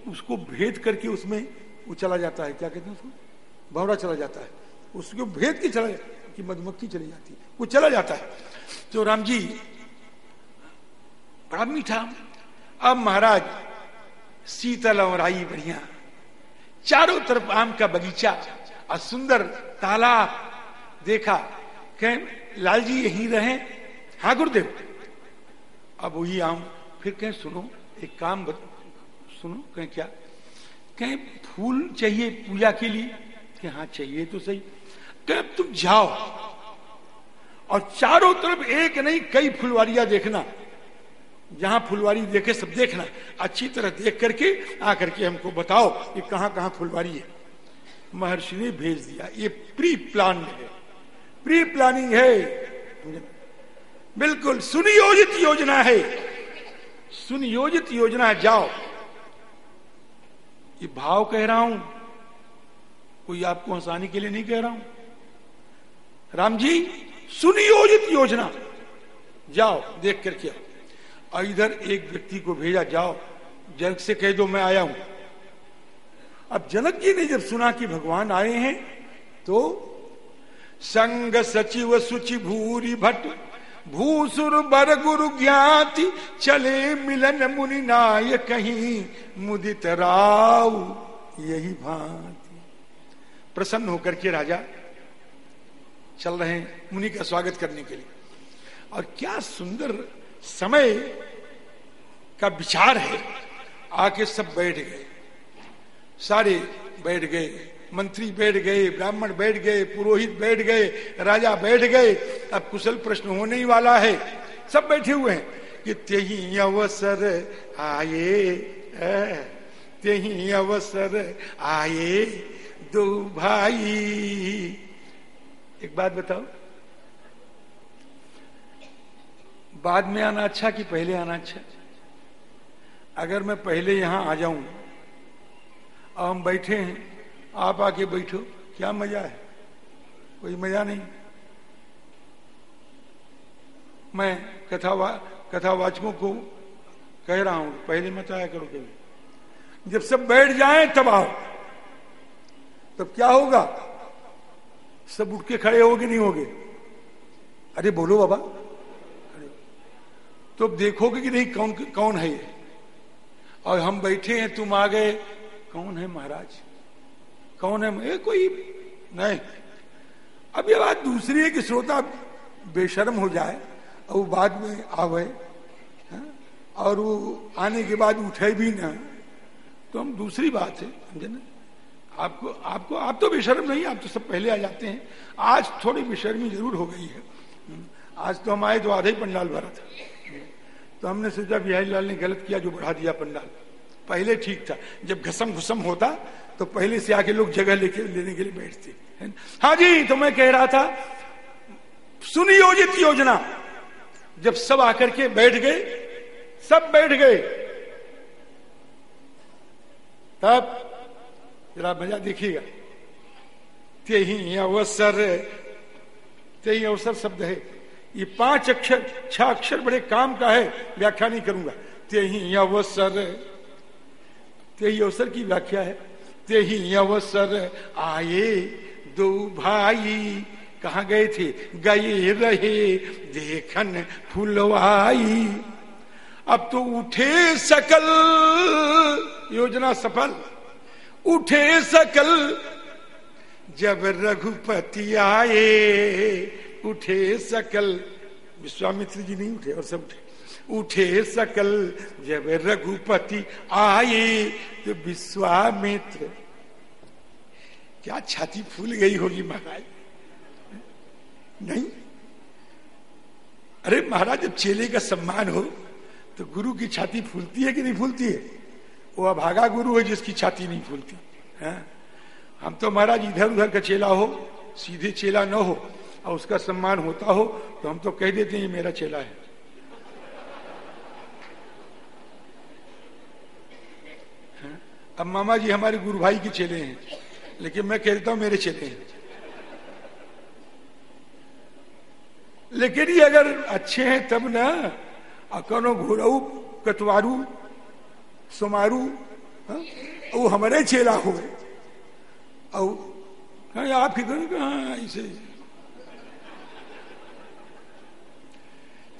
उसको भेद करके उसमें वो चला जाता है। क्या कहते हैं उसको? भवरा चला जाता है। उसको भेद के चला कि मधुमक्खी चली जाती है। वो चला जाता है। तो राम जी, बड़ा मीठा। अब महाराज, शीतल और आई बढ़िया। चारों तरफ़ आम का बगीचा और सुंदर तालाब देखा। कह, लाल जी यही रहे? हाँ गुरुदेव। अब वही आम फिर कहें सुनो एक काम बत, सुनो कहें क्या? कहें फूल चाहिए पूजा के लिए? कि हाँ चाहिए तो सही। कि तुम जाओ और चारों तरफ़ एक नहीं कई फुलवारियाँ देखना। जहाँ फुलवारी देखे सब देखना। अच्छी तरह देख करके आकर के हमको बताओ कि कहाँ कहाँ फुलवारी है। महर्षि ने भेज दिया। ये प्री प्लान है। प्री प्लानिंग है। बिल्कुल सुनियोजित योजना है। सुनियोजित योजना है, जाओ। ये भाव कह रहा हूँ, कोई आपको हंसाने के लिए नहीं कह रहा हूँ। राम जी, सुनियोजित योजना। जाओ, देख करके आओ। और इधर एक व्यक्ति को भेजा, जाओ। जनक से कह दो, मैं आया हूँ। अब जनक जी ने जब सुना कि भगवान आए हैं तो संग सचिव सुचि भूरी भट्ट भूसुर बर गुरु ज्ञाति, चले मिलन मुनि नाय कहीं मुदित राव, यही भांति। प्रसन्न होकर के राजा चल रहे मुनि का स्वागत करने के लिए। और क्या सुंदर समय का विचार है। आके सब बैठ गए। सारे बैठ गए। मंत्री बैठ गए, ब्राह्मण बैठ गए, पुरोहित बैठ गए, राजा बैठ गए। अब कुशल प्रश्न होने ही वाला है। सब बैठे हुए हैं। कि तेही अवसर आए तेही अवसर आए, दो भाई। एक बात बताओ। बाद में आना अच्छा कि पहले आना अच्छा? अगर मैं पहले यहाँ आ जाऊँ, और हम बैठे हैं आप आके बैठो। क्या मज़ा है? कोई मज़ा नहीं। मैं कथावा, कथावाचकों को कह रहा हूँ, पहले मत आया करो कभी। जब सब बैठ जाएँ, तब आओ। तब क्या होगा? सब उठ के खड़े होगे नहीं होगे? अरे, बोलो बाबा। तो देखोगे कि नहीं, कौन कौन है ये? और हम बैठे हैं, तुम आ गए। कौन है महाराज? कौन है? ए, कोई नहीं। अब ये बात दूसरी है कि श्रोता बेशर्म हो जाए और वो बाद में आवे हाँ? और वो आने के बाद उठे भी ना। तो हम दूसरी बात है समझे ना? आपको आपको आप तो बेशर्म नहीं आप तो सब पहले आ जाते हैं। आज थोड़ी बेशर्मी ज़रूर हो गई है। आज तो हम आए तो आधा ही पंडाल भरा था। तो हमने सोचा बिहारी लाल ने गलत किया जो बढ़ा दिया पंडाल। पहले ठीक था। जब घसम घुसम होता तो पहले से आके लोग जगह लेके, लेने के लिए बैठते, है हाँ जी तो मैं कह रहा था सुनियोजित योजना। जब सब आकर के बैठ गए, सब बैठ गए। तब, जरा मज़ा देखिएगा। तेही अवसर तेही अवसर शब्द है। ये पाँच अक्षर, छह अक्षर बड़े काम का है, व्याख्या नहीं करूँगा। तेही अवसर। तेही अवसर की व्याख्या है। तेही अवसर आए दो भाई। कहा गए थे? गए रहे, देखन फुलवाई। अब तो उठे सकल, योजना सफल। उठे सकल, जब रघुपति आए, उठे सकल। विश्वामित्र जी नहीं उठे और सब उठे। उठे सकल जब रघुपति आए तो विश्वामित्र। क्या छाती फूल गई होगी महाराज? नहीं? अरे महाराज, जब चेले का सम्मान हो तो गुरु की छाती फूलती है कि नहीं फूलती है? वो अभागा गुरु है जिसकी छाती नहीं फूलती, है? हम तो महाराज इधर उधर का चेला हो, सीधे चेला न हो, और उसका सम्मान होता हो तो हम तो कह देते हैं, ये मेरा चेला है। अब मामा जी हमारे गुरु भाई के चेले हैं, लेकिन मैं कह देता हूँ मेरे चेले हैं। लेकिन ये अगर अच्छे हैं तब ना, अकनो घोड़ऊ कतवारू सोमारू वो हमारे चेला हो। और आपके घर कहा इसे।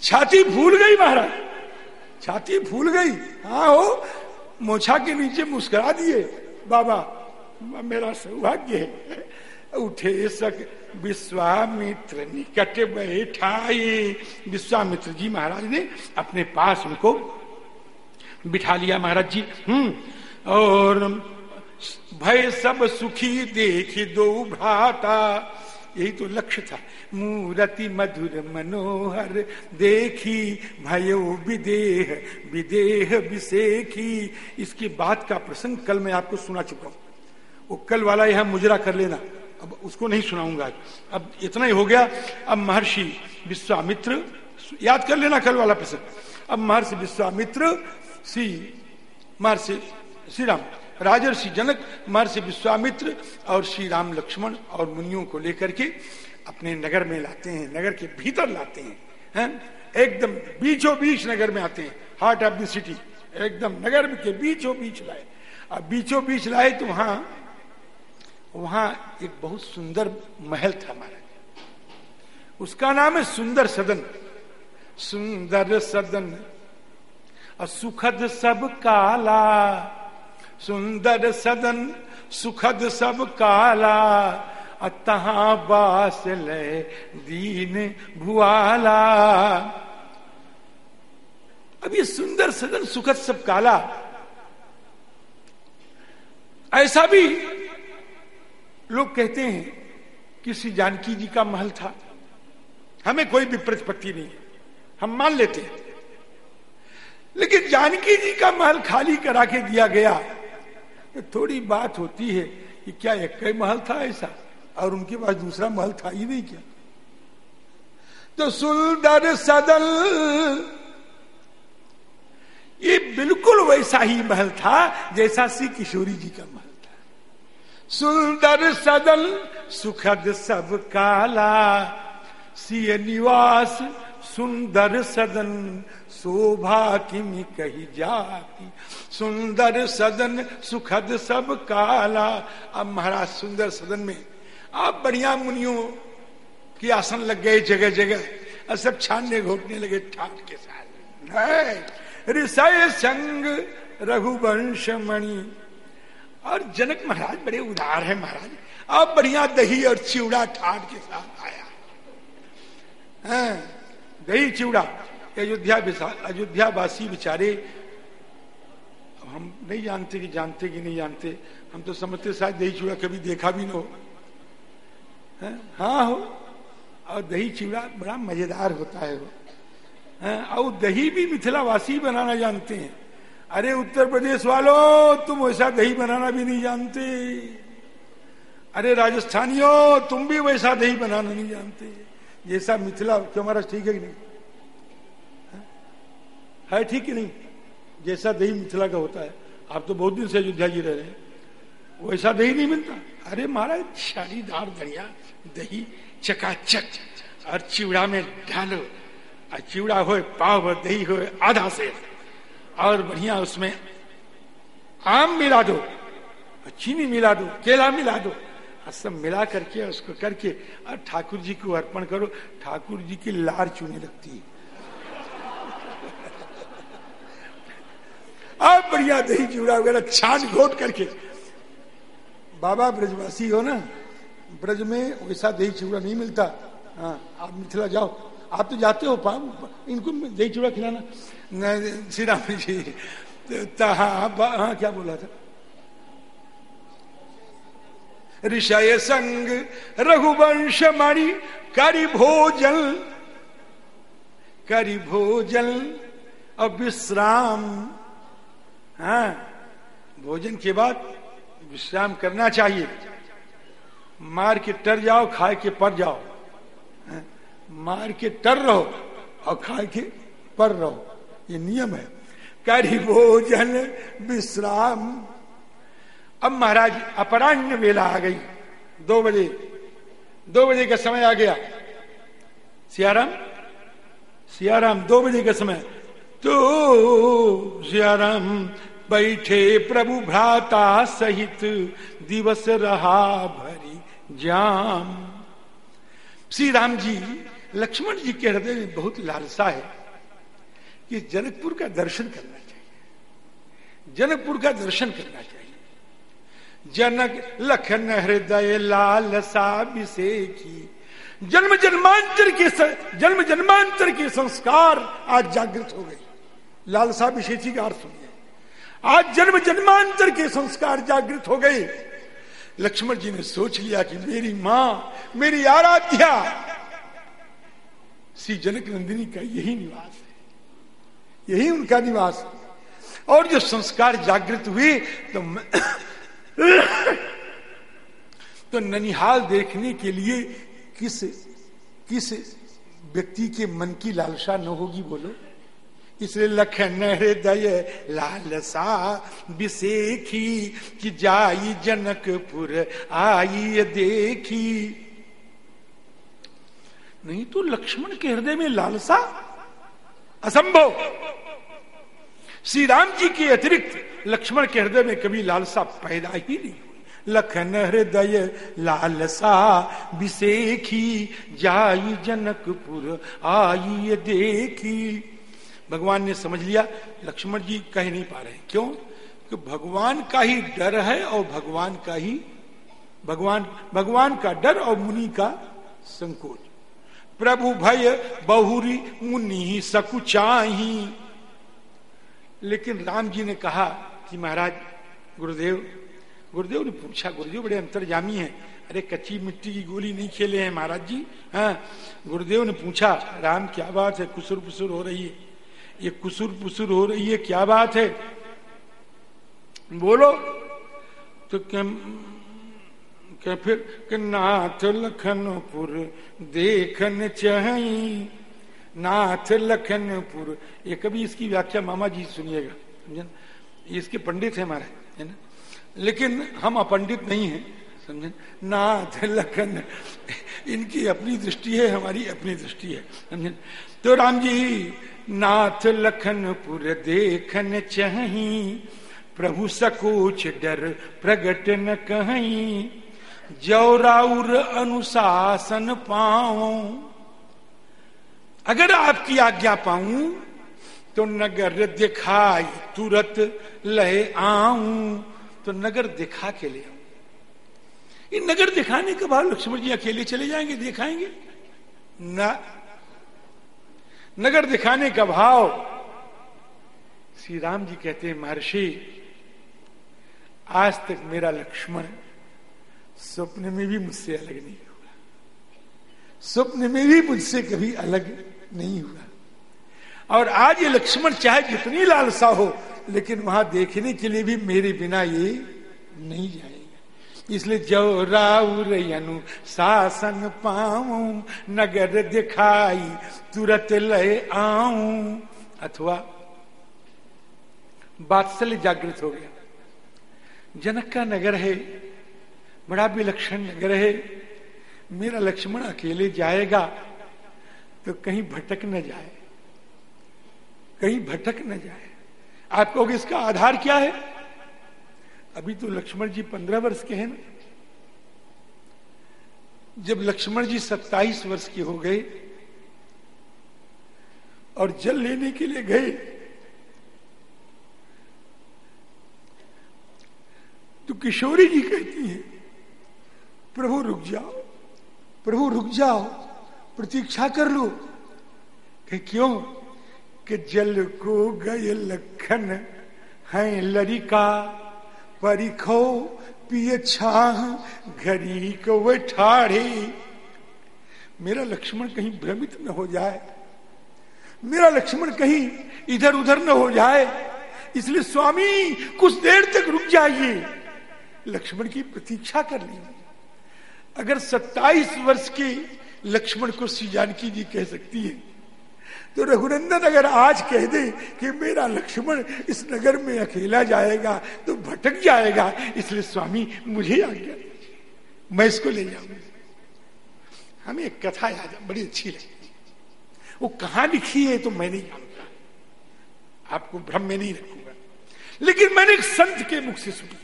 छाती फूल गई महाराज। छाती फूल गई। हाँ हो मोछा के नीचे मुस्कुरा दिए, बाबा, मेरा सौभाग्य है, उठे सक विश्वामित्र निकट बैठाए विश्वामित्र जी महाराज ने अपने पास उनको बिठा लिया। महाराज जी हम्म और भय सब सुखी देख दो भ्राता यही तो लक्ष्य था। मूरति मधुर मनोहर, देखी भयो विदेह विदेह विशेखी इसकी बात का प्रसंग कल मैं आपको सुना चुका हूँ। वो कल वाला यहाँ मुजरा कर लेना। अब उसको नहीं सुनाऊँगा अब इतना ही हो गया। अब महर्षि विश्वामित्र, याद कर लेना कल वाला प्रसंग। अब महर्षि विश्वामित्र, श्री महर्षि श्री राम राजर्षि जनक, महर्षि विश्वामित्र और श्री राम लक्ष्मण और मुनियों को लेकर के अपने नगर में लाते हैं, नगर के भीतर लाते हैं हैं? एकदम बीचों बीच नगर में आते हैं। हार्ट ऑफ़ द सिटी एकदम नगर के बीचों बीच लाए। अब बीचों बीच लाए तो वहाँ वहाँ एक बहुत सुंदर महल था हमारा। उसका नाम है सुंदर सदन। सुंदर सदन, और सुखद सब काला सुंदर सदन, सुखद सब काला तहा बास ले दीन भुआला। अब ये सुंदर सदन, सुखद सब काला। ऐसा भी लोग कहते हैं कि श्री जानकी जी का महल था। हमें कोई भी प्रतिपत्ति नहीं हम मान लेते हैं। लेकिन जानकी जी का महल खाली करा के दिया गया। तो थोड़ी बात होती है कि क्या एक ही महल था ऐसा? और उनके पास दूसरा महल था ही नहीं क्या? तो सुंदर सदन, ये बिल्कुल वैसा ही महल था जैसा श्री किशोरी जी का महल था। सुंदर सदन, सुखद सब काला सी निवास, सुंदर सदन शोभा किमि कही जाती। सुंदर सदन सुखद सब काला। अब महाराज सुंदर सदन में आप बढ़िया मुनियों की आसन लग गए जगह जगह और सब छानने घोटने लगे ठाट के साथ। ऋषय संग रघुवंश मणि। और जनक महाराज बड़े उदार है महाराज। आप बढ़िया दही और चिवड़ा ठाट के साथ आया। हाँ, दही चिवड़ा। अयोध्या अयोध्या वासी बेचारे हम नहीं जानते कि जानते कि नहीं जानते। हम तो समझते शायद दही चिवड़ा कभी देखा भी ना हो। हाँ? हो और दही चिवड़ा बड़ा मज़ेदार होता है वो। और दही भी मिथिलावासी बनाना जानते हैं। अरे उत्तर प्रदेश वालों, तुम वैसा दही बनाना भी नहीं जानते। अरे राजस्थानियों, तुम भी वैसा दही बनाना नहीं जानते। जैसा मिथिला, क्यों हमारा ठीक है कि नहीं? है ठीक कि नहीं। जैसा दही मिथिला का होता है। आप तो बहुत दिन से अयोध्या जी रह रहे हैं। वैसा दही नहीं मिलता। अरे महाराज शारीदार बढ़िया दही, चकाचक, और चिवड़ा में डालो और चिवड़ा हो पाव दही हो आधा से। और बढ़िया उसमें आम मिला दो चीनी मिला दो, केला मिला दो। सब मिला करके, उसको करके, और ठाकुर जी को अर्पण करो। ठाकुर जी की लार चूने लगती है। आप बढ़िया दही चूड़ा वगैरह छान घोट करके। बाबा ब्रजवासी हो ना, ब्रज में वैसा दही चूड़ा नहीं मिलता। हाँ आप मिथिला जाओ। आप तो जाते हो, पाम, इनको दही चूड़ा खिलाना। श्री राम जी हाँ क्या बोला था? ऋषय संग रघुवंश मणि करि भोजन करि भोजन और विश्राम हाँ भोजन के बाद विश्राम करना चाहिए। मार के टर जाओ, खाए के पर जाओ। मार के टर रहो और खाए के पर रहो। ये नियम है। करी भोजन, विश्राम। अब महाराज, अपराह्न वेला आ गई। दो बजे दो बजे का समय आ गया। सियाराम सियाराम, दो बजे का समय। तो सियाराम बैठे प्रभु भ्राता सहित दिवस रहा भरी जाम। श्री राम जी, लक्ष्मण जी के हृदय में बहुत लालसा है कि जनकपुर का दर्शन करना चाहिए। जनकपुर का दर्शन करना चाहिए। जनक लखन हृदय लालसा की जन्म जन्मांतर के जन्म जन्मांतर के संस्कार आज जागृत हो गए। लालसा विशेषी का अर्थ सुनिए आज जन्म जन्मांतर के संस्कार जागृत हो गए। लक्ष्मण जी ने सोच लिया कि मेरी माँ, मेरी आराध्या, श्री जनक नंदिनी का यही निवास है। यही उनका निवास है। और जो संस्कार जागृत हुए तो तो ननिहाल देखने के लिए किस किस व्यक्ति के मन की लालसा न होगी बोलो। इसलिए लखन हृदय लालसा विशेखी कि जाई जनकपुर आई देखी। नहीं तो लक्ष्मण के हृदय में लालसा असंभव। श्री राम जी के अतिरिक्त लक्ष्मण के हृदय में कभी लालसा पैदा ही नहीं लखन हृदय लालसा विशेखी जाई जनकपुर आई देखी। भगवान ने समझ लिया, लक्ष्मण जी कह नहीं पा रहे। क्यों? कि भगवान का ही डर है और भगवान का ही, भगवान भगवान का डर और मुनि का संकोच। प्रभु भय बहुरी मुनि ही सकुचाही। लेकिन राम जी ने कहा कि महाराज, गुरुदेव गुरुदेव ने पूछा, गुरुदेव बड़े अंतर्जामी हैं। अरे, कच्ची मिट्टी की गोली नहीं खेले हैं महाराज जी हाँ? गुरुदेव ने पूछा, राम, क्या बात है? कुसुर कुसुर हो रही है। ये कुसुर पुसुर हो रही है, क्या बात है? बोलो। तो क्या क्या फिर नाथ लखनपुर देखन चाही। नाथ लखनपुर, ये कभी इसकी व्याख्या मामा जी सुनिएगा, समझे इसके पंडित है हमारे, है ना? लेकिन हम अपंडित नहीं है, समझे नाथ लखन, इनकी अपनी दृष्टि है, हमारी अपनी दृष्टि है, समझे तो राम जी नाथ लखनपुर देखन चही, प्रभु सकोच डर प्रगट न कहीं। जौराउर अनुशासन पाओ अगर आपकी आज्ञा पाऊँ तो नगर दिखाई तुरंत लय आऊँ। तो नगर दिखा के ले आऊँ। इन नगर दिखाने के बाद लक्ष्मण जी अकेले चले जाएँगे, दिखाएँगे? ना नगर दिखाने का भाव। श्री राम जी कहते हैं, महर्षि, आज तक मेरा लक्ष्मण स्वप्न में भी मुझसे अलग नहीं हुआ। स्वप्न में भी मुझसे कभी अलग नहीं हुआ। और आज ये लक्ष्मण चाहे जितनी लालसा हो, लेकिन वहाँ देखने के लिए भी मेरे बिना ये नहीं जाएगा। इसलिए अनु शासन पाऊ, नगर दिखाई, तुरंत लय आऊ। अथवा बात्सल्य जागृत हो गया। जनक का नगर है, बड़ा विलक्षण नगर है। मेरा लक्ष्मण अकेले जाएगा तो कहीं भटक न जाए, कहीं भटक न जाए। आप कहोगे इसका आधार क्या है? अभी तो लक्ष्मण जी पंद्रह वर्ष के हैं ना। जब लक्ष्मण जी सत्ताईस वर्ष के हो गए और जल लेने के लिए गए तो किशोरी जी कहती है, प्रभु, रुक जाओ, प्रभु, रुक जाओ, प्रतीक्षा कर लो। कि क्यों? कि जल को गए लखन है लरिका। परिखो पिय छाह घरी को वे ठाढ़े मेरा लक्ष्मण कहीं भ्रमित न हो जाए। मेरा लक्ष्मण कहीं इधर उधर न हो जाए। इसलिए स्वामी, कुछ देर तक रुक जाइए। लक्ष्मण की प्रतीक्षा कर लीजिए। अगर 27 वर्ष के लक्ष्मण को श्री जानकी जी कह सकती है तो रघुनंदन अगर आज कह दे कि मेरा लक्ष्मण इस नगर में अकेला जाएगा तो भटक जाएगा। इसलिए स्वामी, मुझे आज्ञा मैं इसको ले जाऊँगा। हमें एक कथा याद है, बड़ी अच्छी लगी वो कहा लिखी है तो मैं नहीं जानता। आपको भ्रम में नहीं रखूँगा। लेकिन मैंने एक संत के मुख से सुनी।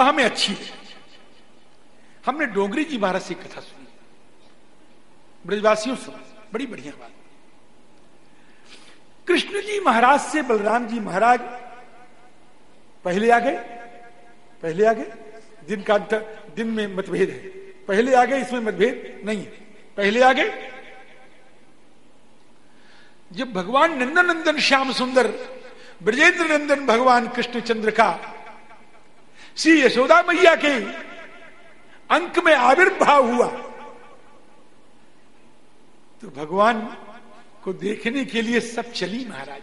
हमें अच्छी है हमने डोंगरी जी महाराज से कथा सुनी। ब्रजवासियों से। बड़ी बढ़िया बात। कृष्ण जी महाराज से बलराम जी महाराज, पहले आ गए, पहले आ गए। दिन का अंतर दिन में मतभेद है। पहले आ गए, इसमें मतभेद नहीं है। पहले आ गए। जब भगवान नंदन नंदन श्याम सुंदर ब्रजेंद्र नंदन भगवान कृष्णचंद्र का श्री यशोदा मैया के अंक में आविर्भाव हुआ तो भगवान को देखने के लिए सब चली महाराज।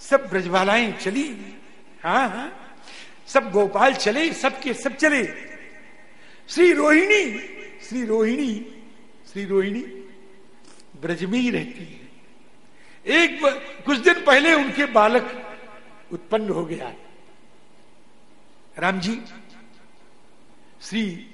सब ब्रजवालाएँ चली। हाँ हाँ। सब गोपाल चले सबके सब चले। श्री रोहिणी श्री रोहिणी श्री रोहिणी ब्रज में ही रहती है। एक कुछ दिन पहले उनके बालक उत्पन्न हो गया। राम जी श्री